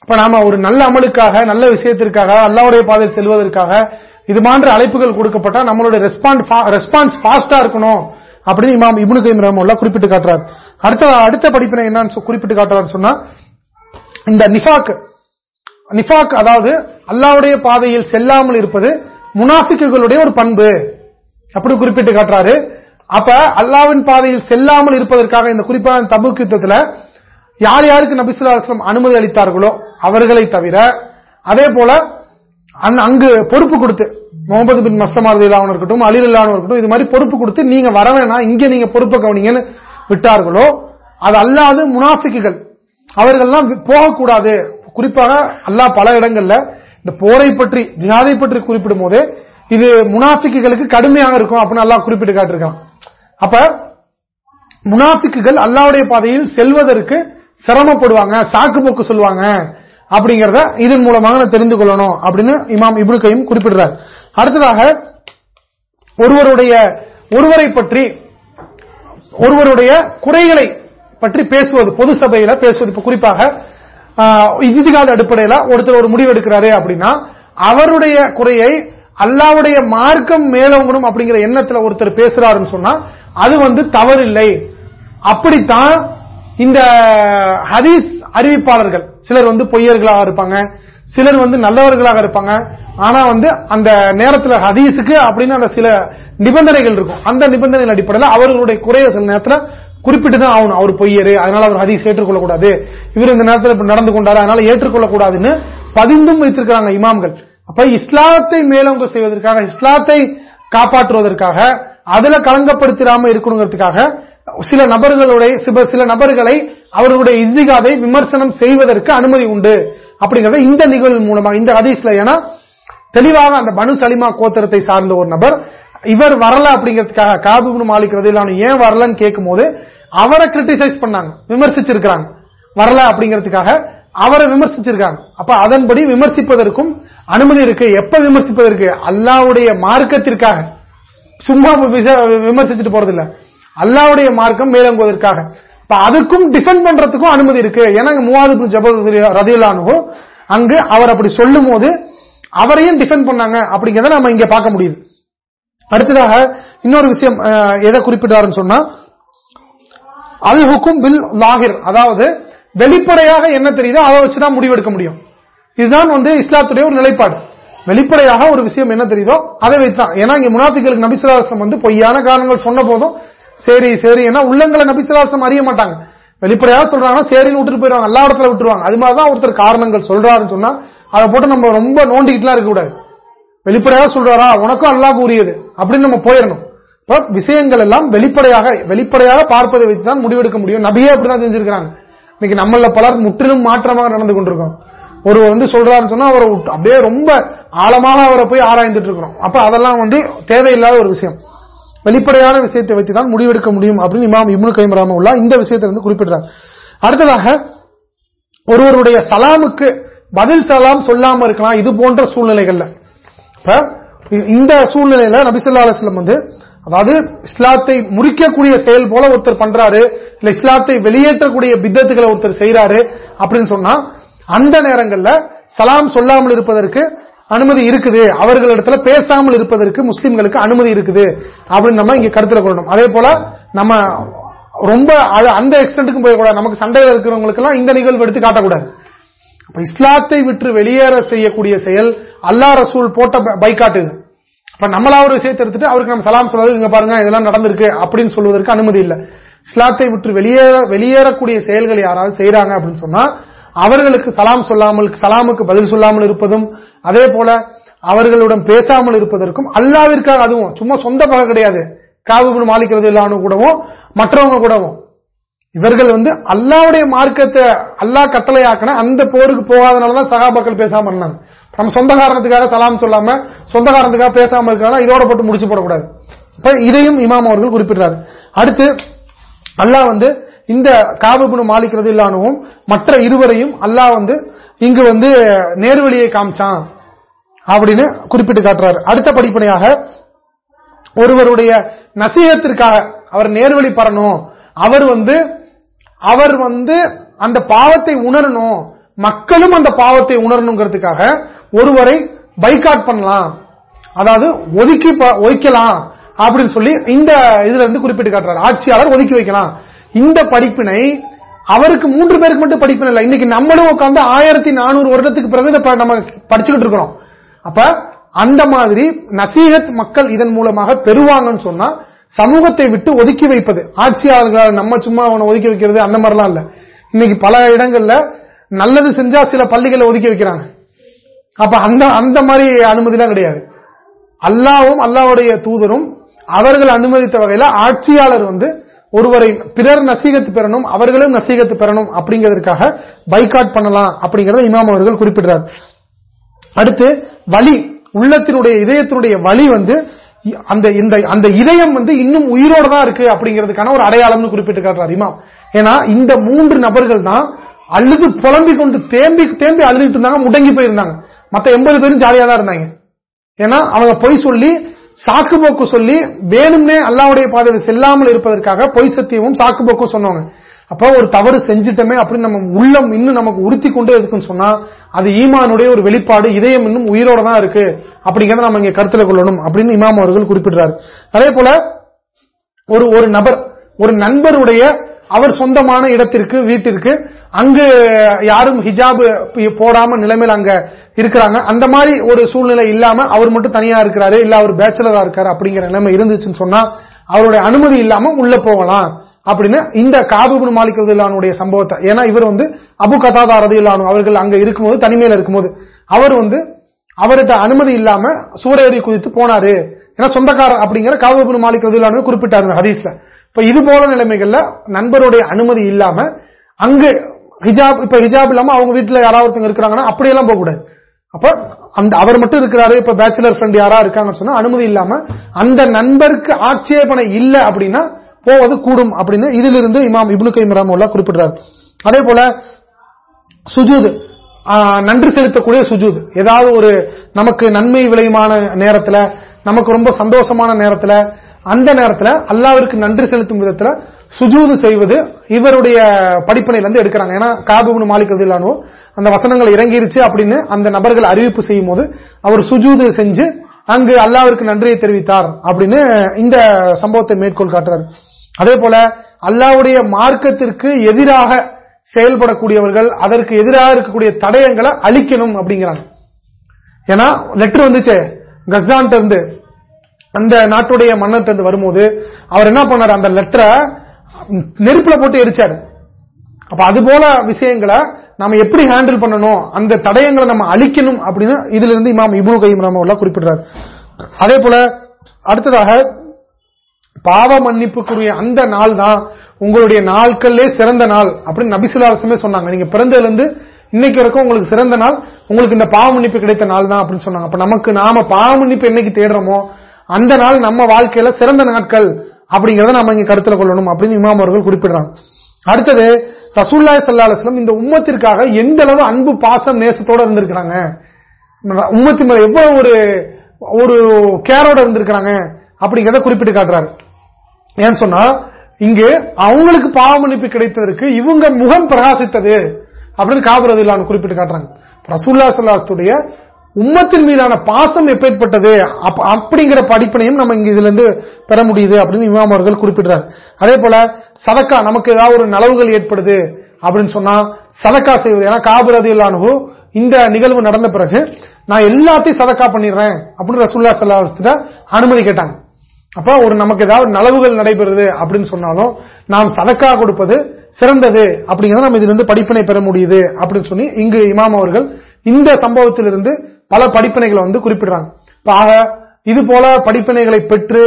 அப்ப நாம ஒரு நல்ல அமலுக்காக நல்ல விஷயத்திற்காக அல்லாவுடைய பாதையில் செல்வதற்காக இது மாதிரி அழைப்புகள் கொடுக்கப்பட்டா நம்மளுடைய ரெஸ்பான்ஸ் ஃபாஸ்டா இருக்கணும் அப்படின்னு இமாம் இபுனு கைம் ரஹமுல்லா குறிப்பிட்டு காட்டுறாரு. அடுத்த அடுத்த படிப்பினை என்னன்னு குறிப்பிட்டு காட்டுறாரு சொன்னா இந்த நிஃபாக் நிஃபாக் அதாவது அல்லாவுடைய பாதையில் செல்லாமல் இருப்பது முனாஃபிக்குகளுடைய ஒரு பண்பு அப்படி குறிப்பிட்டு காட்டுறாரு. அப்ப அல்லாவின் பாதையில் செல்லாமல் இருப்பதற்காக இந்த குறிப்பான தபுக் யுத்தத்தில் யார் யாருக்கு நபிசுல்லா அனுமதி அளித்தார்களோ அவர்களை தவிர அதே போல அங்கு பொறுப்பு கொடுத்து முகமது பின் மஸ்தமார் இருக்கட்டும் அலில் இருக்கட்டும் இது மாதிரி பொறுப்பு கொடுத்து நீங்க வர வேணாம் இங்க நீங்க பொறுப்பை கவனிங்கன்னு விட்டார்களோ அது அல்லாது முனாஃபிக்குகள். அவர்கள்லாம் போகக்கூடாது. குறிப்பாக அல்லா பல இடங்கள்ல இந்த போரை பற்றி ஜிஹாதை பற்றி குறிப்பிடும் போது இது முனாஃபிக்குகளுக்கு கடுமையாக இருக்கும் அப்படின்னு அல்லா குறிப்பிட்டு காட்டிருக்கான் அப்ப முனாஃபிக்குகள் அல்லாவுடைய பாதையில் செல்வதற்கு சிரமப்படுவாங்க சாக்கு போக்கு சொல்லுவாங்க அப்படிங்கறத இதன் மூலமாக தெரிந்து கொள்ளணும் அப்படின்னு இமாம் இப்னு கையும் குறிப்பிடுறார். அடுத்ததாக ஒருவருடைய ஒருவரை பற்றி ஒருவருடைய குறைகளை பற்றி பேசுவது பொது சபையில பேசுவது. இப்ப குறிப்பாக இதிகாத அடிப்படையில ஒருத்தர் ஒரு முடிவு எடுக்கிறாரு அப்படின்னா அவருடைய குறையை அல்லாவுடைய மார்க்கம் மேலோங்கணும் அப்படிங்கிற எண்ணத்துல ஒருத்தர் பேசுறாருன்னு சொன்னா அது வந்து தவறில்லை. அப்படித்தான் இந்த ஹதீஸ் அறிவிப்பாளர்கள் சிலர் வந்து பொய்யர்களாக இருப்பாங்க சிலர் வந்து நல்லவர்களாக இருப்பாங்க. ஆனா வந்து அந்த நேரத்தில் ஹதீஸுக்கு அப்படின்னு அந்த சில நிபந்தனைகள் இருக்கும். அந்த நிபந்தனைகள் அடிப்படையில் அவர்களுடைய குறைய சில நேரத்தில் குறிப்பிட்டு தான் ஆகணும். அவர் பொய்யரு அதனால அவர் ஹதீஸ் ஏற்றுக்கொள்ளக்கூடாது. இவர் இந்த நேரத்தில் நடந்து கொண்டாரு அதனால ஏற்றுக்கொள்ளக்கூடாதுன்னு பதிந்தும் வைத்திருக்கிறாங்க இமாம்கள். அப்ப இஸ்லாத்தை மேலோங்க செய்வதற்காக இஸ்லாத்தை காப்பாற்றுவதற்காக அதுல கலங்கப்படுத்திடாம இருக்கணுங்கிறதுக்காக சில நபர்களுடைய சில நபர்களை அவர்களுடைய இந்திகாதை விமர்சனம் செய்வதற்கு அனுமதி உண்டு. அப்படிங்கறத இந்த நிகழ்வு மூலமாக இந்த ஹதீஸ்ல ஏன்னா தெளிவாக அந்த பனு சலிமா கோத்திரத்தை சார்ந்த ஒரு நபர் இவர் வரல அப்படிங்கிறதுக்காக காபுபுன் மாலிக் ரதிலானு ஏன் வரலன்னு கேட்கும் போது அவரை கிரிட்டிசைஸ் பண்ணாங்க விமர்சிச்சிருக்கிறாங்க. வரல அப்படிங்கிறதுக்காக அவரை விமர்சிச்சிருக்காங்க. அப்ப அதன்படி விமர்சிப்பதற்கும் அனுமதி இருக்கு. எப்ப விமர்சிப்பதற்கு? அல்லாவுடைய மார்க்கத்திற்காக. சும்மா விமர்சிச்சுட்டு போறதில்லை. அல்லாவுடைய மார்க்கம் மேலங்குவதற்காக. இப்ப அதுக்கும் டிஃபெண்ட் பண்றதுக்கும் அனுமதி இருக்கு. ஏன்னா மூவாது ஜபல் ரதியுல்லானு அங்கு அவர் அப்படி சொல்லும் போது அவரையும் டிஃபெண்ட் பண்ணாங்க. அப்படிங்கறத நம்ம இங்க பார்க்க முடியுது. அடுத்ததாக இன்னொரு விஷயம் எதை குறிப்பிட்டாருன்னு சொன்னா அல் ஹுக்கும் பில் லாகிர். அதாவது வெளிப்படையாக என்ன தெரியுதோ அதை வச்சுதான் முடிவெடுக்க முடியும். இதுதான் வந்து இஸ்லாத்துடைய ஒரு நிலைப்பாடு. வெளிப்படையாக ஒரு விஷயம் என்ன தெரியுதோ அதை வைத்தான் ஏன்னா இங்க முனாஃபிகளுக்கு நபிசுலாசம் வந்து பொய்யான காரணங்கள் சொன்ன போதும் சரி சரி. ஏன்னா உள்ளங்களை நபிசுலாசம் அறிய மாட்டாங்க. வெளிப்படையா சொல்றாங்கன்னா சரின்னு விட்டுட்டு போயிருவாங்க எல்லா இடத்துல விட்டுருவாங்க. அது மாதிரிதான் ஒருத்தர் காரணங்கள் சொல்றாருன்னு சொன்னா அதை போட்டு நம்ம ரொம்ப நோண்டிக்கிட்டுலாம் இருக்கக்கூடாது வெளிப்படையா சொல்றாரா? உனக்கும் அல்லாஹ் கூறியது. அப்படின்னு நம்ம போயிடணும். விஷயங்கள் எல்லாம் வெளிப்படையாக வெளிப்படையாக பார்ப்பதை வைத்துதான் முடிவெடுக்க முடியும். நபியே அப்படிதான் செஞ்சிருக்காங்க இன்னைக்கு நம்மள பலர் முற்றிலும் மாற்றமாக நடந்து கொண்டிருக்கோம். ஒருவர் வந்து சொல்றாருன்னு சொன்னா அவரை அப்படியே ரொம்ப ஆழமாக அவரை போய் ஆராய்ந்துட்டு இருக்கிறோம். அப்ப அதெல்லாம் வந்து தேவையில்லாத ஒரு விஷயம். வெளிப்படையான விஷயத்தை வைத்துதான் முடிவெடுக்க முடியும் அப்படின்னு இமாம் இம்னு கைமராம உள்ள இந்த விஷயத்தை வந்து குறிப்பிடுறாங்க அடுத்ததாக ஒருவருடைய சலாமுக்கு பதில் சலாம் சொல்லாம இருக்கலாம் இது போன்ற சூழ்நிலைகள்ல. இந்த சூழ்நிலையில நபிசுல்லா அலுவலம் வந்து அதாவது இஸ்லாத்தை முறிக்கக்கூடிய செயல் போல ஒருத்தர் பண்றாரு இல்ல இஸ்லாத்தை வெளியேற்றக்கூடிய பித்தத்துகளை ஒருத்தர் செய்யறாரு அப்படின்னு சொன்னா அந்த நேரங்கள்ல சலாம் சொல்லாமல் இருப்பதற்கு அனுமதி இருக்குது. அவர்களிடத்துல பேசாமல் இருப்பதற்கு முஸ்லிம்களுக்கு அனுமதி இருக்குது. அப்படின்னு நம்ம இங்க கருத்துல கொள்ளணும். அதே போல நம்ம ரொம்ப அந்த எக்ஸ்டென்ட்டுக்கும் போயக்கூடாது. நமக்கு சண்டையில் இருக்கிறவங்களுக்கு எல்லாம் இந்த நிகழ்வு எடுத்து காட்டக்கூடாது. இஸ்லாத்தை விட்டு வெளியேற செய்யக்கூடிய செயல் அல்லா ரசூல் போட்ட பைக்காட்டு இப்ப நம்மளா ஒரு விஷயத்தை எடுத்துட்டு அவருக்கு நம்ம சலாம் சொல்றது இங்க பாருங்க இதெல்லாம் நடந்திருக்கு அப்படின்னு சொல்வதற்கு அனுமதி இல்லை. இஸ்லாத்தை விட்டு வெளியேற வெளியேறக்கூடிய செயல்கள் யாராவது செய்யறாங்க அப்படின்னு சொன்னா அவர்களுக்கு சலாம் சொல்லாமல் சலாமுக்கு பதில் சொல்லாமல் இருப்பதும் அதே போல அவர்களுடன் பேசாமல் இருப்பதற்கும் அல்லாவிற்காக அதுவும் சும்மா சொந்த பகை கிடையாது. காவுபுன் மாலிக்கிறது இல்லாம கூடவும் மற்றவங்க கூடவும். இவர்கள் வந்து அல்லாவுடைய மார்க்கத்தை அல்லா கட்டளையாக்கின அந்த போருக்கு போகாதனாலதான் சகாபாக்கள் பேசாம இருந்தாங்க. நம்ம சொந்த காரணத்துக்காக சலாம் சொல்லாம சொந்த காரணத்துக்காக பேசாம இருக்காங்க இதோட போட்டு முடிச்சு போடக்கூடாது. இப்ப இதையும் இமாம் அவர்கள் குறிப்பிடுறாரு. அடுத்து அல்லாஹ் வந்து இந்த காபகுணு மாலிக் இல்லானவும் மற்ற இருவரையும் அல்லாஹ் வந்து இங்கு வந்து நேர்வழியை காமிச்சான் அப்படின்னு குறிப்பிட்டு காட்டுறாரு. அடுத்த படிப்பனையாக ஒருவருடைய நசீகத்திற்காக அவர் நேர்வழி பெறணும் அவர் வந்து அவர் வந்து அந்த பாவத்தை உணரணும். மக்களும் அந்த பாவத்தை உணரணுங்கிறதுக்காக ஒருவரை பைக்காட் பண்ணலாம். அதாவது ஒதுக்கி ஒதுக்கலாம். அப்படின்னு சொல்லி இந்த இதுல இருந்து குறிப்பிட்டு காட்டுறாரு. ஆட்சியாளர் ஒதுக்கி வைக்கலாம். இந்த படிப்பினை அவருக்கு மூன்று பேருக்கு மட்டும் படிப்பினை இல்லை. இன்னைக்கு நம்மளும் உட்காந்து ஆயிரத்தி நானூறு வருடத்துக்கு பிறகு நம்ம படிச்சுக்கிட்டு இருக்கிறோம். அப்ப அந்த மாதிரி நசீகத் மக்கள் இதன் மூலமாக பெறுவாங்கன்னு சொன்னா சமூகத்தை விட்டு ஒதுக்கி வைப்பது. ஆட்சியாளர்களால் நம்ம சும்மா அவனை ஒதுக்கி வைக்கிறது அந்த மாதிரிலாம் இல்ல. இன்னைக்கு பல இடங்கள்ல நல்லது செஞ்சா சில பள்ளிகளை ஒதுக்கி வைக்கிறாங்க. அப்ப அந்த அந்த மாதிரி அனுமதிலாம் கிடையாது. அல்லாவும் அல்லாவுடைய தூதரும் அவர்கள் அனுமதித்த வகையில ஆட்சியாளர் வந்து ஒருவரை பிறர் நசீகத்து பெறணும் அவர்களும் நசீகத்து பெறணும் அப்படிங்கிறதுக்காக பைக்காட் பண்ணலாம் அப்படிங்கறத இமாம் அவர்கள் குறிப்பிடுறார். அடுத்து வலி உள்ளத்தினுடைய இதயத்தினுடைய வலி வந்து அந்த இந்த அந்த இதயம் வந்து இன்னும் உயிரோட தான் இருக்கு அப்படிங்கிறதுக்கான ஒரு அடையாளம்னு குறிப்பிட்டு காட்டுறார் இமாம். ஏன்னா இந்த மூன்று நபர்கள் தான் அழுது புலம்பி கொண்டு தேம்பி தேம்பி அழுதுட்டு இருந்தாங்க முடங்கி போயிருந்தாங்க. மத்த எண்பது பேரும் ஜாலியா தான் இருந்தாங்க. ஏன்னா அவங்க பொய் சொல்லி சாக்கு போக்கு சொல்லி வேணும்னே அல்லாவுடைய பாதையில் செல்லாமல் இருப்பதற்காக பொய் சத்தியமும் சாக்கு போக்கும் சொன்னாங்க அப்ப ஒரு தவறு செஞ்சிட்டமே அப்படின்னு நம்ம உள்ளம் இன்னும் நமக்கு உறுத்தி கொண்டே இருக்குன்னு சொன்னா அது ஈமானுடைய ஒரு வெளிப்பாடு இதயம் இன்னும் உயிரோட தான் இருக்கு. அப்படிங்கறத நம்ம இங்க கருத்துல கொள்ளணும் அப்படின்னு இமாம் அவர்கள் குறிப்பிடுறாரு. அதே போல ஒரு ஒரு நபர் ஒரு நண்பருடைய அவர் சொந்தமான இடத்திற்கு வீட்டிற்கு அங்கு யாரும் ஹிஜாப் போடாம நிலைமையில் அங்க இருக்கிறாங்க. அந்த மாதிரி ஒரு சூழ்நிலை இல்லாம அவர் மட்டும் தனியா இருக்கிறாரு இல்ல அவர் பேச்சுலரா இருக்காரு அப்படிங்கிற நிலைமை இருந்துச்சுன்னு சொன்னா அவருடைய அனுமதி இல்லாம உள்ள போகலாம் அப்படின்னு இந்த காபுபின் மாலிக் ரதில்லானுடைய சம்பவத்தை. ஏன்னா இவர் வந்து அபு கதாதா ரதில்லானு அவர்கள் அங்க இருக்கும்போது தனிமையில இருக்கும்போது அவர் வந்து அவர்கிட்ட அனுமதி இல்லாம சூறையறி குதித்து போனாரு. ஏன்னா சொந்தக்காரர் அப்படிங்கிற காபுபின் மாலிக் ரதில்லானு குறிப்பிட்டாருங்க ஹதீஸ்ல. இப்ப இது போல நிலைமைகள்ல நண்பருடைய அனுமதி இல்லாம அங்கு ஹிஜாப் இப்ப ஹிஜாப் இல்லாம அவங்க வீட்டுல யாராவது ஒருத்தங்க இருக்கிறாங்கன்னா அப்படியெல்லாம் போக கூடாது அப்ப அந்த அவர் மட்டும் இருக்கிறாரு இப்ப பேச்சுலர் ஃப்ரெண்ட் யாரா இருக்காங்கன்னு சொன்னா அனுமதி இல்லாம அந்த நண்பருக்கு ஆட்சேபனை இல்லை அப்படின்னா போவது கூடும் அப்படின்னு இதிலிருந்து இமாம் இப்னு கைம் ரஹமுல்லா குறிப்பிடுறாரு. அதே போல சுஜூது நன்றி செலுத்தக்கூடிய சுஜூது. ஏதாவது ஒரு நமக்கு நன்மை விளையுமான நேரத்துல நமக்கு ரொம்ப சந்தோஷமான நேரத்துல அந்த நேரத்துல அல்லாவிற்கு நன்றி செலுத்தும் விதத்துல சுஜூது செய்வது இவருடைய படிப்பனையில இருந்து எடுக்கிறாங்க. ஏன்னா காபுபின் மாலிக் இல்லானோ அந்த வசனங்கள் இறங்கிருச்சு அப்படின்னு அந்த நபர்கள் அறிவிப்பு செய்யும் போது அவர் சுஜூது செஞ்சு அங்கு அல்லாவிற்கு நன்றியை தெரிவித்தார் அப்படின்னு இந்த சம்பவத்தை மேற்கோள் காட்டுறாரு. அதே போல அல்லாவுடைய மார்க்கத்திற்கு எதிராக செயல்படக்கூடியவர்கள் அதற்கு எதிராக இருக்கக்கூடிய தடயங்களை அழிக்கணும் அப்படிங்கிறாங்க. ஏன்னா லெட்டர் வந்துச்சு கஸ்தான் இருந்து அந்த நாட்டுடைய மன்னர்கிட்ட வரும்போது அவர் என்ன பண்ணார்? அந்த லெட்டரை நெருப்புல போட்டு எரிச்சாரு. அப்ப அது போல விஷயங்களை நம்ம எப்படி ஹேண்டில் பண்ணணும்? அந்த தடயங்களை நம்ம அழிக்கணும் அப்படின்னு இதுல இருந்து இமாம் இபுனு கைம் ரமல்லா குறிப்பிடுறாரு. அதே போல அடுத்ததாக பாவ மன்னிப்புக்குரிய அந்த நாள் தான் உங்களுடைய நாட்கள்லே சிறந்த நாள் அப்படின்னு நபிசுலாசமே சொன்னாங்க. நீங்க பிறந்ததுல இருந்து இன்னைக்கு வரைக்கும் உங்களுக்கு சிறந்த நாள் உங்களுக்கு இந்த பாவ மன்னிப்பு கிடைத்த நாள் தான் அப்படின்னு சொன்னாங்க. அப்ப நமக்கு நாம பாவ மன்னிப்பு என்னைக்கு தேடுறோமோ அந்த நாள் நம்ம வாழ்க்கையில சிறந்த நாட்கள் அப்படிங்கறத நம்ம இங்க கருத்தில் கொள்ளணும் அப்படின்னு இமாம் அவர்கள் குறிப்பிடுறாங்க. அடுத்தது ரசூல்லாய் சல்லா அலுவலம் இந்த உம்மத்திற்காக எந்த அளவு அன்பு பாசம் நேசத்தோட இருந்திருக்கிறாங்க? உம்மத்தி மேல எவ்வளவு ஒரு ஒரு கேரோட இருந்திருக்கிறாங்க? அப்படிங்கறத குறிப்பிட்டு காட்டுறாரு. ஏன்னு சொன்னா இங்கு அவங்களுக்கு பாவமன்னிப்பு கிடைத்ததற்கு இவங்க முகம் பிரகாசித்தது அப்படின்னு காபரது இல்லான்னு குறிப்பிட்டு காட்டுறாங்க. ரசூல்லா சல்லாஸ்துடைய உம்மத்தின் மீதான பாசம் எப்பேற்பட்டது? அப்படிங்கிற படிப்பினையும் நம்ம இங்க இதுல இருந்து பெற முடியுது அப்படின்னு இமாம் அவர்கள் குறிப்பிடுறாரு. அதே போல சதக்கா நமக்கு ஏதாவது ஒரு நலவுகள் ஏற்படுது அப்படின்னு சொன்னா சதக்கா செய்வது. ஏன்னா காபுரதி இல்லானு இந்த நிகழ்வு நடந்த பிறகு நான் எல்லாத்தையும் சதக்கா பண்ணிடுறேன் அப்படின்னு ரசூல்லா சல்லா அனுமதி கேட்டாங்க. அப்ப ஒரு நமக்கு ஏதாவது நலவுகள் நடைபெறுது அப்படின்னு சொன்னாலும் நாம் சதக்கா கொடுப்பது சிறந்தது அப்படிங்கிறத நம்ம இதுல இருந்து படிப்பினை பெற முடியுது அப்படின்னு சொல்லி இங்கு இமாம் அவர்கள் இந்த சம்பவத்திலிருந்து பல படிப்பினைகளை வந்து குறிப்பிடுறாங்க. ஆக இது போல படிப்பினைகளை பெற்று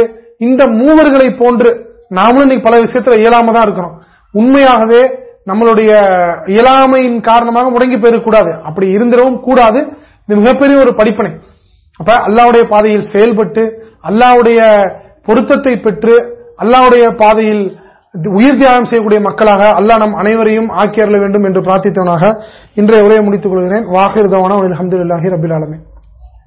இந்த மூவர்களை போன்று நாமளும் இன்னைக்கு பல விஷயத்துல இயலாம தான் இருக்கிறோம் உண்மையாகவே நம்மளுடைய இயலாமையின் காரணமாக முடங்கி போயிடக்கூடாது. அப்படி இருந்திடவும் கூடாது. இது மிகப்பெரிய ஒரு படிப்பனை. அப்ப அல்லாவுடைய பாதையில் செயல்பட்டு அல்லாவுடைய பொருத்தத்தை பெற்று அல்லாவுடைய பாதையில் உயிர் தியாகம் செய்யக்கூடிய மக்களாக அல்லாஹ் நம் அனைவரையும் ஆக்கியறல வேண்டும் என்று பிரார்த்தித்தவனாக இன்றைய உரையை முடித்துக் கொள்கிறேன். வாகிருதவான அலமதுல்லாஹி ரபில் ஆலமே